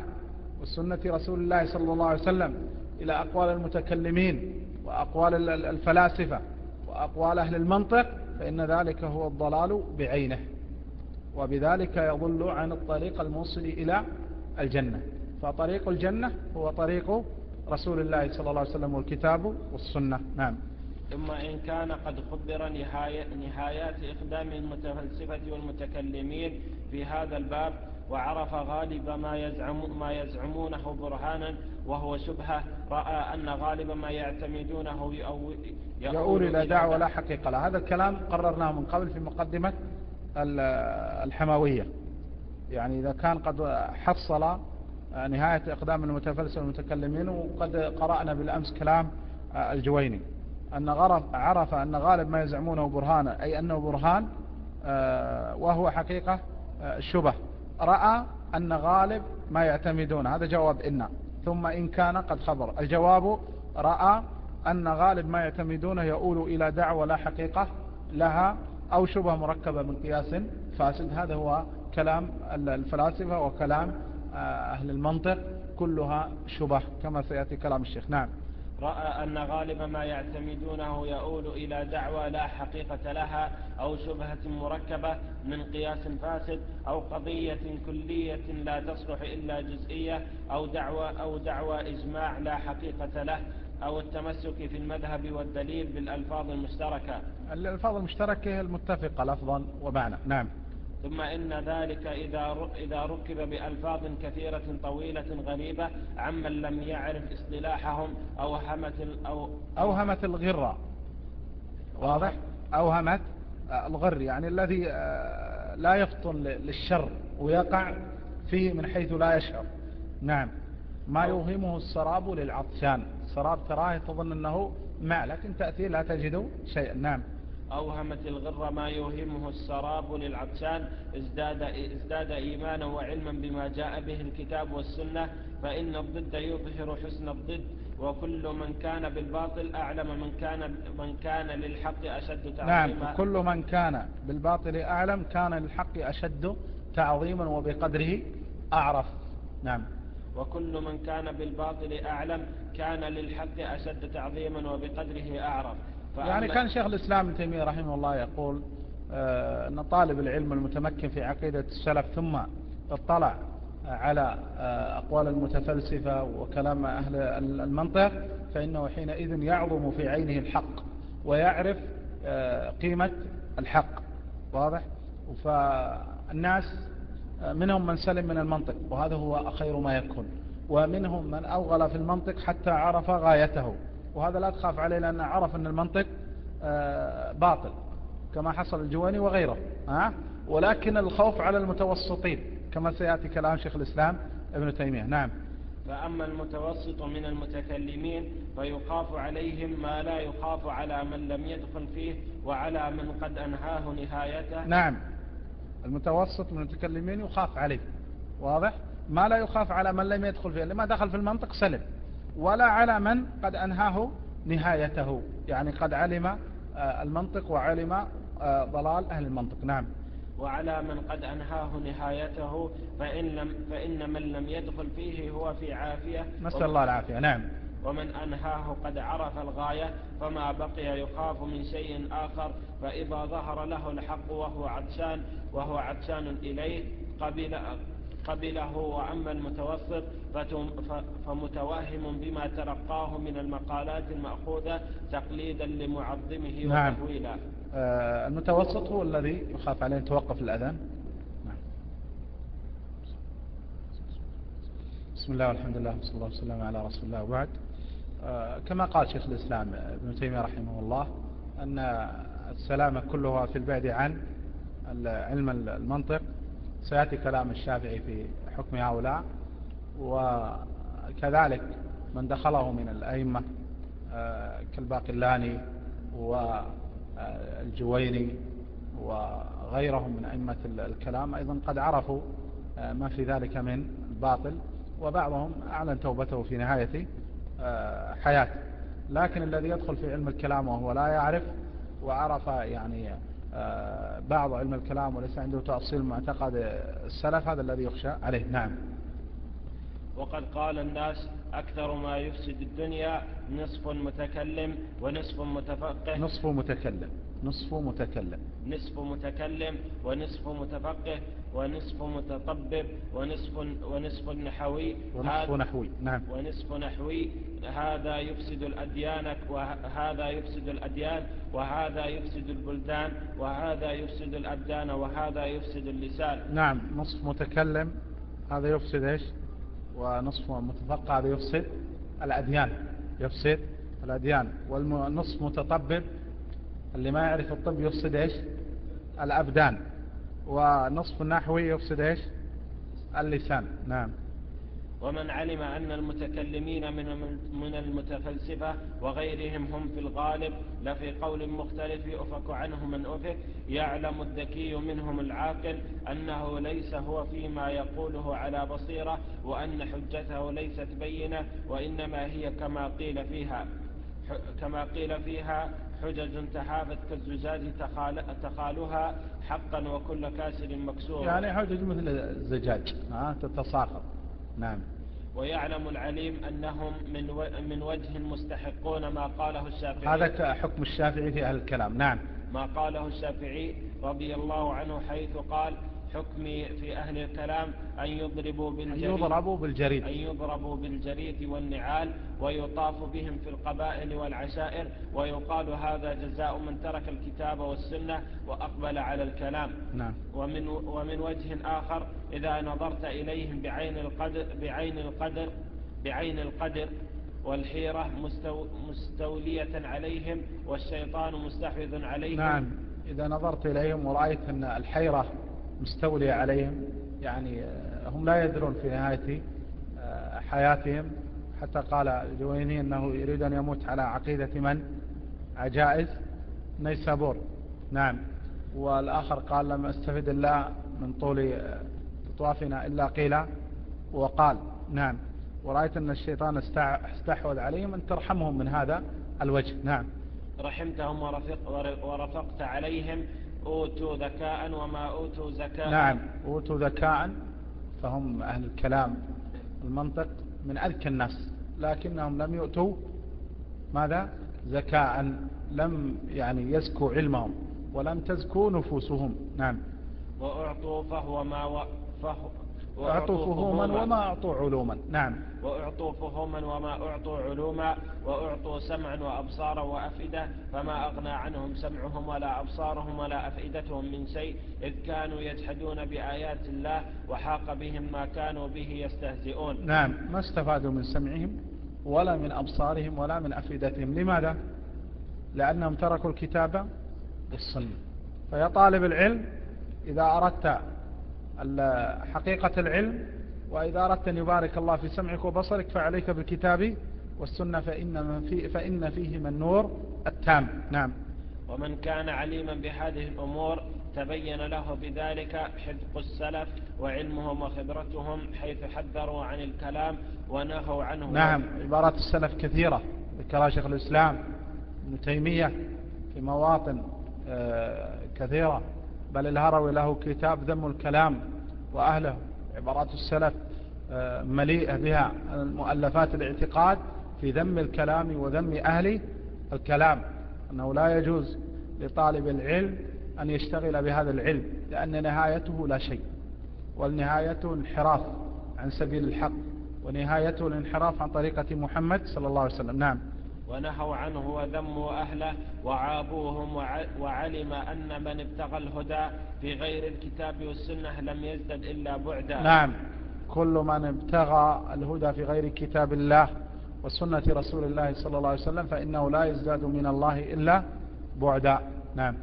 وسنة رسول الله صلى الله عليه وسلم إلى أقوال المتكلمين وأقوال الفلاسفة وأقوال أهل المنطق فإن ذلك هو الضلال بعينه. وبذلك يضل عن الطريق الموصل إلى الجنة. فطريق الجنة هو طريق رسول الله صلى الله عليه وسلم والكتاب والسنة. نعم. ثم إن كان قد خبر نهاية نهايات إقدام المتفلسفة والمتكلمين في هذا الباب وعرف غالب ما, يزعم ما يزعمونه برهانا وهو شبهة رأى أن غالب ما يعتمدونه يؤول, يؤول إلى دعوة لا حقيقة له. هذا الكلام قررناه من قبل في مقدمة الحموية يعني إذا كان قد حصل نهاية إقدام المتفلسفة والمتكلمين وقد قرأنا بالأمس كلام الجويني. أن عرف أن غالب ما يزعمونه برهانا أي أنه برهان آه، وهو حقيقة آه، شبه. رأى أن غالب ما يعتمدون هذا جواب إن. ثم إن كان قد خبر. الجواب رأى أن غالب ما يعتمدونه يؤول إلى دعوة لا حقيقة لها أو شبه مركبة من قياس فاسد. هذا هو كلام الفلاسفة وكلام آه، أهل المنطق كلها شبه كما سيأتي كلام الشيخ. نعم. رأى أن غالب ما يعتمدونه يؤول إلى دعوى لا حقيقة لها أو شبهة مركبة من قياس فاسد أو قضية كلية لا تصلح إلا جزئية أو دعوى, أو دعوى إجماع لا حقيقة له أو التمسك في المذهب والدليل بالألفاظ المشتركة. الألفاظ المشتركة المتفقة لفظا ومعنى. نعم. ثم إن ذلك إذا إذا ركب بألفاظ كثيرة طويلة غريبة عمن لم يعرف اصطلاحهم أوهمت أو أوهمت الغرة واضح؟ أوهمت الغر يعني الذي آه، لا يفطن للشر ويقع فيه من حيث لا يشعر. نعم. ما يوهمه السراب للعطشان. السراب تراه تظن أنه ماء لكن تأتي لا تجد شيئا. نعم. أوهمت الغر ما يوهمه السراب للعطشان ازداد, ازداد إيمانا وعلما بما جاء به الكتاب والسنة فإن الضد يظهر حسن الضد وكل من كان بالباطل أعلم من كان, من كان للحق أشد تعظيما. نعم كل من كان بالباطل أعلم كان للحق أشد تعظيما وبقدره أعرف. نعم. وكل من كان بالباطل أعلم كان للحق أشد تعظيما وبقدره أعرف. يعني كان شيخ الإسلام ابن تيمية رحمه الله يقول آه، أن طالب العلم المتمكن في عقيدة السلف ثم اطلع على آه، أقوال المتفلسفة وكلام أهل المنطق فإنه حينئذ يعظم في عينه الحق ويعرف آه، قيمة الحق. واضح؟ فالناس منهم من سلم من المنطق وهذا هو خير ما يكون ومنهم من أوغل في المنطق حتى عرف غايته. وهذا لا تخاف عليه لأنه عرف أن المنطق آه، باطل كما حصل الجواني وغيره ها؟ ولكن الخوف على المتوسطين كما سيأتي كلام شيخ الإسلام ابن تيمية. نعم. فأما المتوسط من المتكلمين فيخاف عليهم ما لا يخاف على من لم يدخل فيه وعلى من قد أنهاه نهايته. نعم. المتوسط من المتكلمين يخاف عليه. واضح؟ ما لا يخاف على من لم يدخل فيه لما دخل في المنطق سلم. ولا على من قد أنهاه نهايته. يعني قد علم آه، المنطق وعلم آه، ضلال أهل المنطق. نعم. وعلى من قد أنهاه نهايته فإن, لم فإن من لم يدخل فيه هو في عافية. نسأل الله العافية. نعم. ومن أنهاه قد عرف الغاية فما بقي يخاف من شيء آخر فإذا ظهر له الحق وهو عطشان وهو عطشان إليه قبل قبله وأما المتوسط فمتوهم بما تلقاه من المقالات المأخوذة تقليدا لمعظمه نعم. وتهويلا آه المتوسط هو الذي يخاف عليه توقف الأذان نعم. بسم الله والحمد لله وصلى الله وسلم على رسول الله وبعد آه كما قال شيخ الإسلام ابن تيمية رحمه الله أن السلامة كلها في البعد عن علم المنطق سيأتي كلام الشافعي في حكم هؤلاء وكذلك من دخله من الأئمة آه، كالباقلاني والجويني وغيرهم من أئمة الكلام أيضا قد عرفوا آه، ما في ذلك من الباطل وبعضهم أعلن توبته في نهاية آه، حياته. لكن الذي يدخل في علم الكلام وهو لا يعرف وعرف يعني بعض علم الكلام وليس عنده تأصيل معتقد السلف هذا الذي يخشى عليه. نعم. وقد قال الناس أكثر ما يفسد الدنيا نصف متكلم ونصف متفقه. نصف متكلم. نصف متكلم. نصف متكلم ونصف متفقه ونصف متطبب ونصف ونصف نحوي. ونصف نحوي. نعم. ونصف نحوي. هذا يفسد الأديان وهذا يفسد الأديان وهذا يفسد البلدان وهذا يفسد الأبدان وهذا يفسد اللسان. نعم. نصف متكلم هذا يفسد إيش؟ ونصف متفقه هذا يفسد الأديان. يفسد الأديان. والنصف متطبب اللي ما يعرف الطب يفسد إيش؟ الأبدان. ونصف النحوي يفسد إيش؟ اللسان. نعم. ومن علم أن المتكلمين من من المتفلسفة وغيرهم هم في الغالب لفي قول مختلف يؤفك عنه من أفك يعلم الذكي منهم العاقل أنه ليس هو فيما يقوله على بصيرة وأن حجته ليست بينة وإنما هي كما قيل فيها كما قيل فيها حجج تهافت كالزجاج تخالها حقا وكل كاسر مكسور. يعني حجج مثل الزجاج تتساقط نعم. ويعلم العليم أنهم من من وجه مستحقون ما قاله الشافعي. هذا حكم الشافعي في أهل الكلام. نعم. ما قاله الشافعي رضي الله عنه حيث قال حكمي في أهل الكلام أن يضربوا بالجريد أن يضربوا بالجريد. أن يضربوا بالجريد والنعال ويطاف بهم في القبائل والعشائر ويقال هذا جزاء من ترك الكتاب والسنة وأقبل على الكلام. نعم. ومن, ومن وجه آخر إذا نظرت إليهم بعين القدر بعين القدر بعين القدر والحيرة مستو مستولية عليهم والشيطان مستحوذ عليهم. نعم. إذا نظرت إليهم ورأيت أن الحيرة مستولية عليهم يعني آه، هم لا يدرون في نهاية آه، حياتهم. حتى قال الجويني أنه يريد أن يموت على عقيدة من؟ عجائز. نيسابور نعم. والآخر قال لم أستفد الله من طول تطوافنا إلا قيل وقال نعم. ورأيت أن الشيطان استحوذ عليهم أن ترحمهم من هذا الوجه. نعم. رحمتهم ورفق ورفقت عليهم أوتوا ذكاء وما أوتوا زكاء نعم أوتوا ذكاء فهم أهل الكلام المنطق من أذكى الناس لكنهم لم يؤتوا ماذا؟ زكاء لم يعني يزكوا علمهم ولم تزكوا نفوسهم. نعم. وأعطوا فهو ما و... فهو وأعطوا فهوما وما أعطوا علوما. نعم. وأعطوا فهوما وما أعطوا علوما وأعطوا سمعا وأبصارا وأفئدة فما أغنى عنهم سمعهم ولا أبصارهم ولا أفئدتهم من شيء إذ كانوا يجحدون بآيات الله وحاق بهم ما كانوا به يستهزئون. نعم. ما استفادوا من سمعهم ولا من أبصارهم ولا من أفئدتهم. لماذا؟ لأنهم تركوا الكتاب والسنة فيا طالب العلم إذا أردت حقيقة العلم وإذا أردت أن يبارك الله في سمعك وبصرك فعليك بالكتاب والسنة فإن, في فإن فيهما النور التام. نعم. ومن كان عليما بهذه الأمور تبين له بذلك حذق السلف وعلمهم وخبرتهم حيث حذروا عن الكلام ونهوا عنه. نعم. عبارات السلف كثيرة. ذكرها شيخ الإسلام ابن تيمية في مواطن آه، كثيرة. بل الهروي له كتاب ذم الكلام وأهله. عبارات السلف آه، مليئة بها المؤلفات الاعتقاد في ذم الكلام وذم أهل الكلام. أنه لا يجوز لطالب العلم أن يشتغل بهذا العلم لأن نهايته لا شيء والنهاية انحراف عن سبيل الحق ونهايته الانحراف عن طريقة محمد صلى الله عليه وسلم. نعم. ونهوا عنه وذموا أهله وعابوهم وعلم أن من ابتغى الهدى في غير الكتاب والسنة لم يزدد إلا بعدا. نعم. كل من ابتغى الهدى في غير كتاب الله وسنة رسول الله صلى الله عليه وسلم فإنه لا يزداد من الله إلا بعدا. نعم.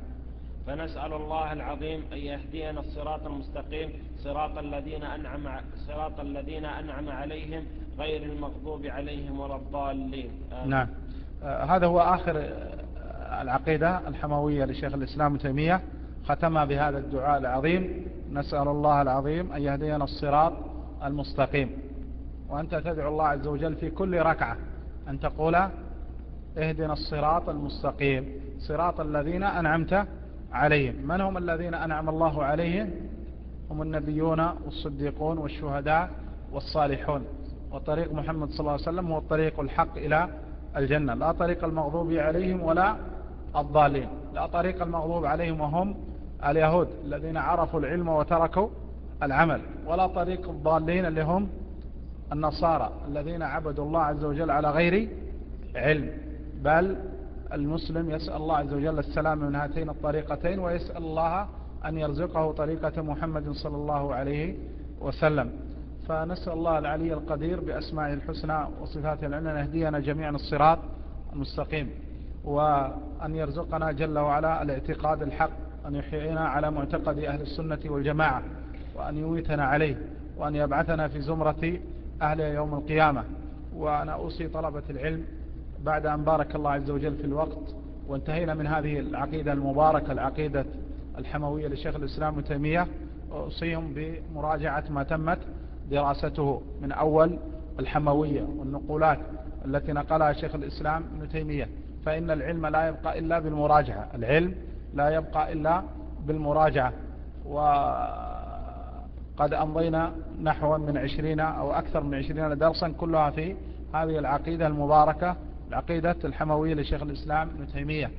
فنسأل الله العظيم أن يهدينا الصراط المستقيم صراط الذين أنعم صراط الذين أنعم عليهم غير المغضوب عليهم ولا الضالين. نعم. هذا هو آخر آه، العقيدة الحموية لشيخ الإسلام تيمية. ختم بهذا الدعاء العظيم. نسأل الله العظيم أن يهدينا الصراط المستقيم. وأنت تدعو الله عز وجل في كل ركعة أن تقول اهدنا الصراط المستقيم. صراط الذين أنعمت عليهم. من هم الذين أنعم الله عليهم؟ هم النبيون والصديقون والشهداء والصالحون. وطريق محمد صلى الله عليه وسلم هو الطريق الحق إلى الجنة لا طريق المغضوب عليهم ولا الضالين. لا طريق المغضوب عليهم وهم اليهود الذين عرفوا العلم وتركوا العمل. ولا طريق الضالين اللي هم النصارى الذين عبدوا الله عز وجل على غير علم. بل المسلم يسأل الله عز وجل السلام من هاتين الطريقتين ويسأل الله أن يرزقه طريقة محمد صلى الله عليه وسلم. فنسأل الله العلي القدير بأسماء الحسنى وصفاته العلى أن يهدينا جميعا الصراط المستقيم وأن يرزقنا جل وعلا الاعتقاد الحق أن يحيينا على معتقد أهل السنة والجماعة وأن يميتنا عليه وأن يبعثنا في زمرة أهل يوم القيامة. وأنا أوصي طلبة العلم بعد أن بارك الله عز وجل في الوقت وانتهينا من هذه العقيدة المباركة العقيدة الحموية لشيخ الإسلام تيمية أوصيهم بمراجعة ما تمت دراسته من أول الحموية والنقولات التي نقلها شيخ الإسلام ابن تيمية. فإن العلم لا يبقى إلا بالمراجعة. العلم لا يبقى إلا بالمراجعة. وقد أمضينا نحو من عشرين أو أكثر من عشرين درسا كلها في هذه العقيدة المباركة العقيدة الحموية لشيخ الإسلام ابن تيمية.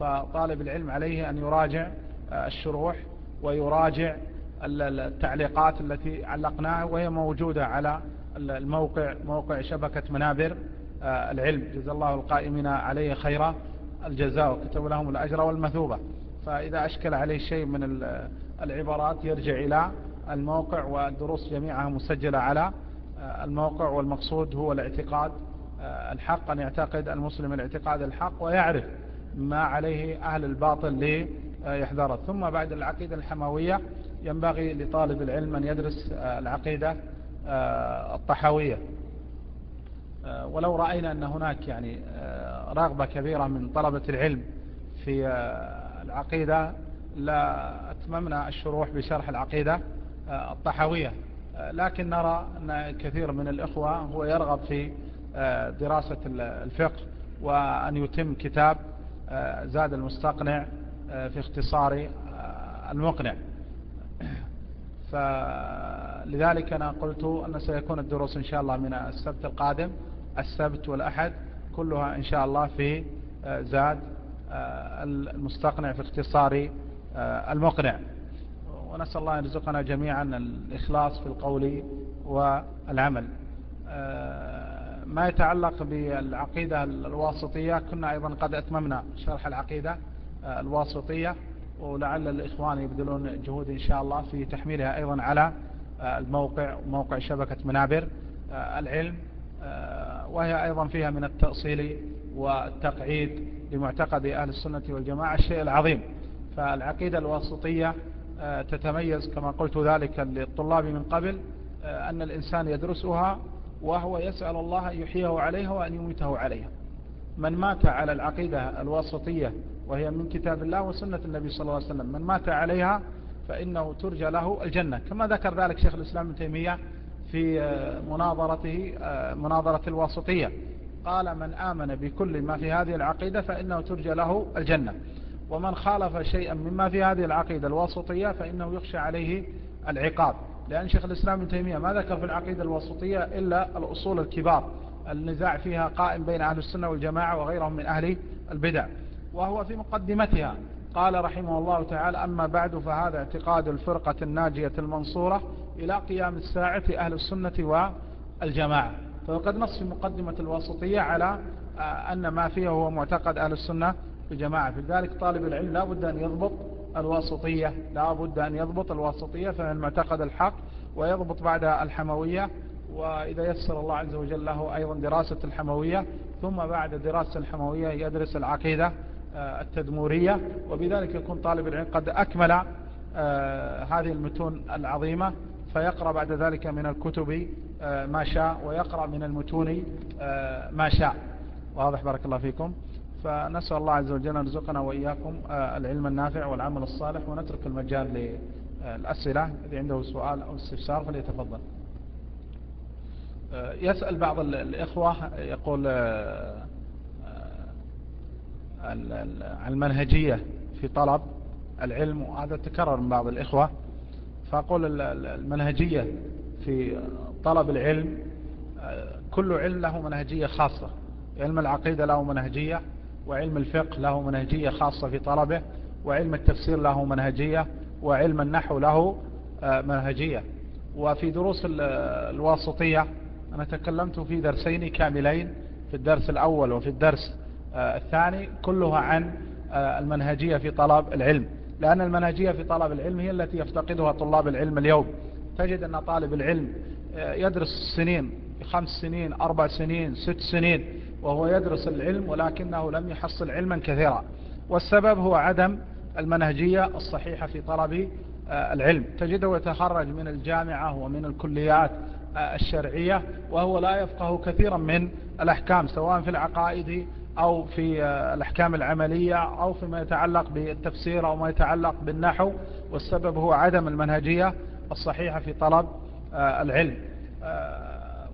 فطالب العلم عليه أن يراجع الشروح ويراجع التعليقات التي علقناها وهي موجودة على الموقع موقع شبكة منابر آه، العلم. جزا الله القائمين عليه خيرا. الجزاء وكتب لهم الأجر والمثوبة. فإذا أشكل عليه شيء من العبارات يرجع إلى الموقع والدروس جميعها مسجلة على آه، الموقع والمقصود هو الاعتقاد آه، الحق أن يعتقد المسلم الاعتقاد الحق ويعرف ما عليه أهل الباطل ليحذره. ثم بعد العقيدة الحموية ينبغي لطالب العلم أن يدرس آه، العقيدة آه، الطحاوية. آه، ولو رأينا أن هناك يعني رغبة كبيرة من طلبة العلم في العقيدة لا أتممنا الشروح بشرح العقيدة الطحاوية. لكن نرى أن كثير من الإخوة هو يرغب في دراسة الفقه وأن يتم كتاب زاد المستقنع في اختصار المقنع. فلذلك أنا قلت أن سيكون الدروس إن شاء الله من السبت القادم السبت والأحد كلها إن شاء الله في آه، زاد آه، المستقنع في اختصار آه، المقنع. ونسأل الله أن يرزقنا جميعا الإخلاص في القول والعمل. ما يتعلق بالعقيدة الواسطية كنا أيضا قد أتممنا شرح العقيدة الواسطية. ولعل الإخوان يبذلون جهود إن شاء الله في تحميلها أيضا على آه، الموقع موقع شبكة منابر آه، العلم آه، وهي أيضا فيها من التأصيل والتقعيد لمعتقد أهل السنة والجماعة الشيء العظيم. فالعقيدة الواسطية تتميز كما قلت ذلك للطلاب من قبل أن الإنسان يدرسها وهو يسأل الله أن يحييه عليها وأن يميته عليها. من مات على العقيدة الواسطية وهي من كتاب الله وسنة النبي صلى الله عليه وسلم. من مات عليها فإنه ترجى له الجنة. كما ذكر ذلك شيخ الإسلام ابن تيمية في آه، مناظرته آه، مناظرة الواسطية. قال من آمن بكل ما في هذه العقيدة فإنه ترجى له الجنة. ومن خالف شيئا مما في هذه العقيدة الواسطية فإنه يخشى عليه العقاب. لأن شيخ الإسلام ابن تيمية ما ذكر في العقيدة الواسطية إلا الأصول الكبار. النزاع فيها قائم بين أهل السنة والجماعة وغيرهم من أهل البدع. وهو في مقدمتها. قال رحمه الله تعالى أما بعد فهذا اعتقاد الفرقة الناجية المنصورة إلى قيام الساعة أهل السنة والجماعة. فقد نص في مقدمة الواسطية على آه، أن ما فيه هو معتقد أهل السنة الجماعة في ذلك طالب العلم لا بد أن يضبط الواسطية لا بد أن يضبط الواسطية فمن المعتقد الحق ويضبط بعد الحموية. وإذا يسر الله عز وجل له أيضا دراسة الحموية ثم بعد دراسة الحموية يدرس العقيدة. التدمورية وبذلك يكون طالب العلم قد أكمل آه، هذه المتون العظيمة فيقرأ بعد ذلك من الكتب آه، ما شاء ويقرأ من المتون ما شاء. واضح بارك الله فيكم. فنسأل الله عز وجل أن يرزقنا وإياكم العلم النافع والعمل الصالح ونترك المجال للأسئلة. الذي عنده سؤال أو استفسار فليتفضل. يسأل بعض الإخوة يقول المنهجية في طلب العلم وهذا تكرر من بعض الإخوة. فأقول المنهجية في طلب العلم كل علم له منهجية خاصة. علم العقيدة له منهجية وعلم الفقه له منهجية خاصة في طلبه وعلم التفسير له منهجية وعلم النحو له منهجية. وفي دروس الواسطية أنا تكلمت في درسين كاملين في الدرس الأول وفي الدرس آه، الثاني كلها عن آه، المنهجية في طلب العلم. لأن المنهجية في طلب العلم هي التي يفتقدها طلاب العلم اليوم. تجد أن طالب العلم آه، يدرس سنين خمس سنين أربع سنين ست سنين وهو يدرس العلم ولكنه لم يحصل علما كثيرا. والسبب هو عدم المنهجية الصحيحة في طلب العلم. تجده يتخرج من الجامعة ومن الكليات الشرعية وهو لا يفقه كثيرا من الأحكام سواء في العقائد أو في الأحكام العملية أو فيما يتعلق بالتفسير أو ما يتعلق بالنحو والسبب هو عدم المنهجية الصحيحة في طلب العلم.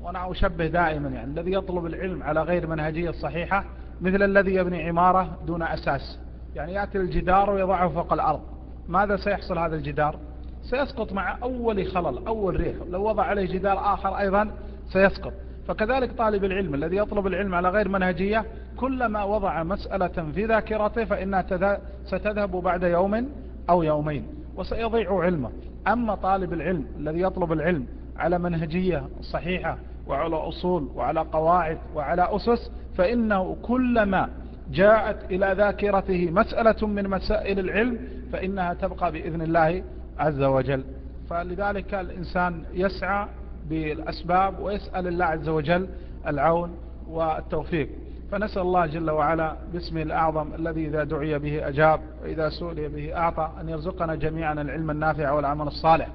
وأنا أشبه دائما يعني الذي يطلب العلم على غير منهجية صحيحة مثل الذي يبني عمارة دون أساس. يعني يأتي الجدار ويضعه فوق الأرض. ماذا سيحصل هذا الجدار؟ سيسقط مع أول خلل أول ريح. لو وضع عليه جدار آخر أيضا سيسقط. فكذلك طالب العلم الذي يطلب العلم على غير منهجية كلما وضع مسألة في ذاكرته فإنها ستذهب بعد يوم أو يومين وسيضيع علمه. أما طالب العلم الذي يطلب العلم على منهجية صحيحة وعلى أصول وعلى قواعد وعلى أسس فإنه كلما جاءت إلى ذاكرته مسألة من مسائل العلم فإنها تبقى بإذن الله عز وجل. فلذلك الإنسان يسعى بالأسباب ويسأل الله عز وجل العون والتوفيق. فنسأل الله جل وعلا باسمه الأعظم الذي إذا دعي به أجاب وإذا سئل به أعطى أن يرزقنا جميعا العلم النافع والعمل الصالح.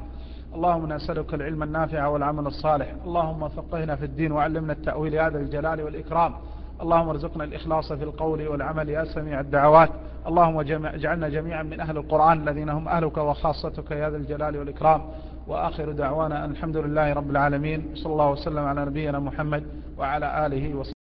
اللهم نسألك العلم النافع والعمل الصالح. اللهم فقهنا في الدين وعلمنا التأويل هذا الجلال والإكرام. اللهم ارزقنا الإخلاص في القول والعمل يا سميع الدعوات. اللهم اجعلنا جميعا من أهل القرآن الذين هم أهلك وخاصتك يا ذا الجلال والإكرام. وآخر دعوانا الحمد لله رب العالمين صلى الله وسلم على نبينا محمد وعلى آله وصحبه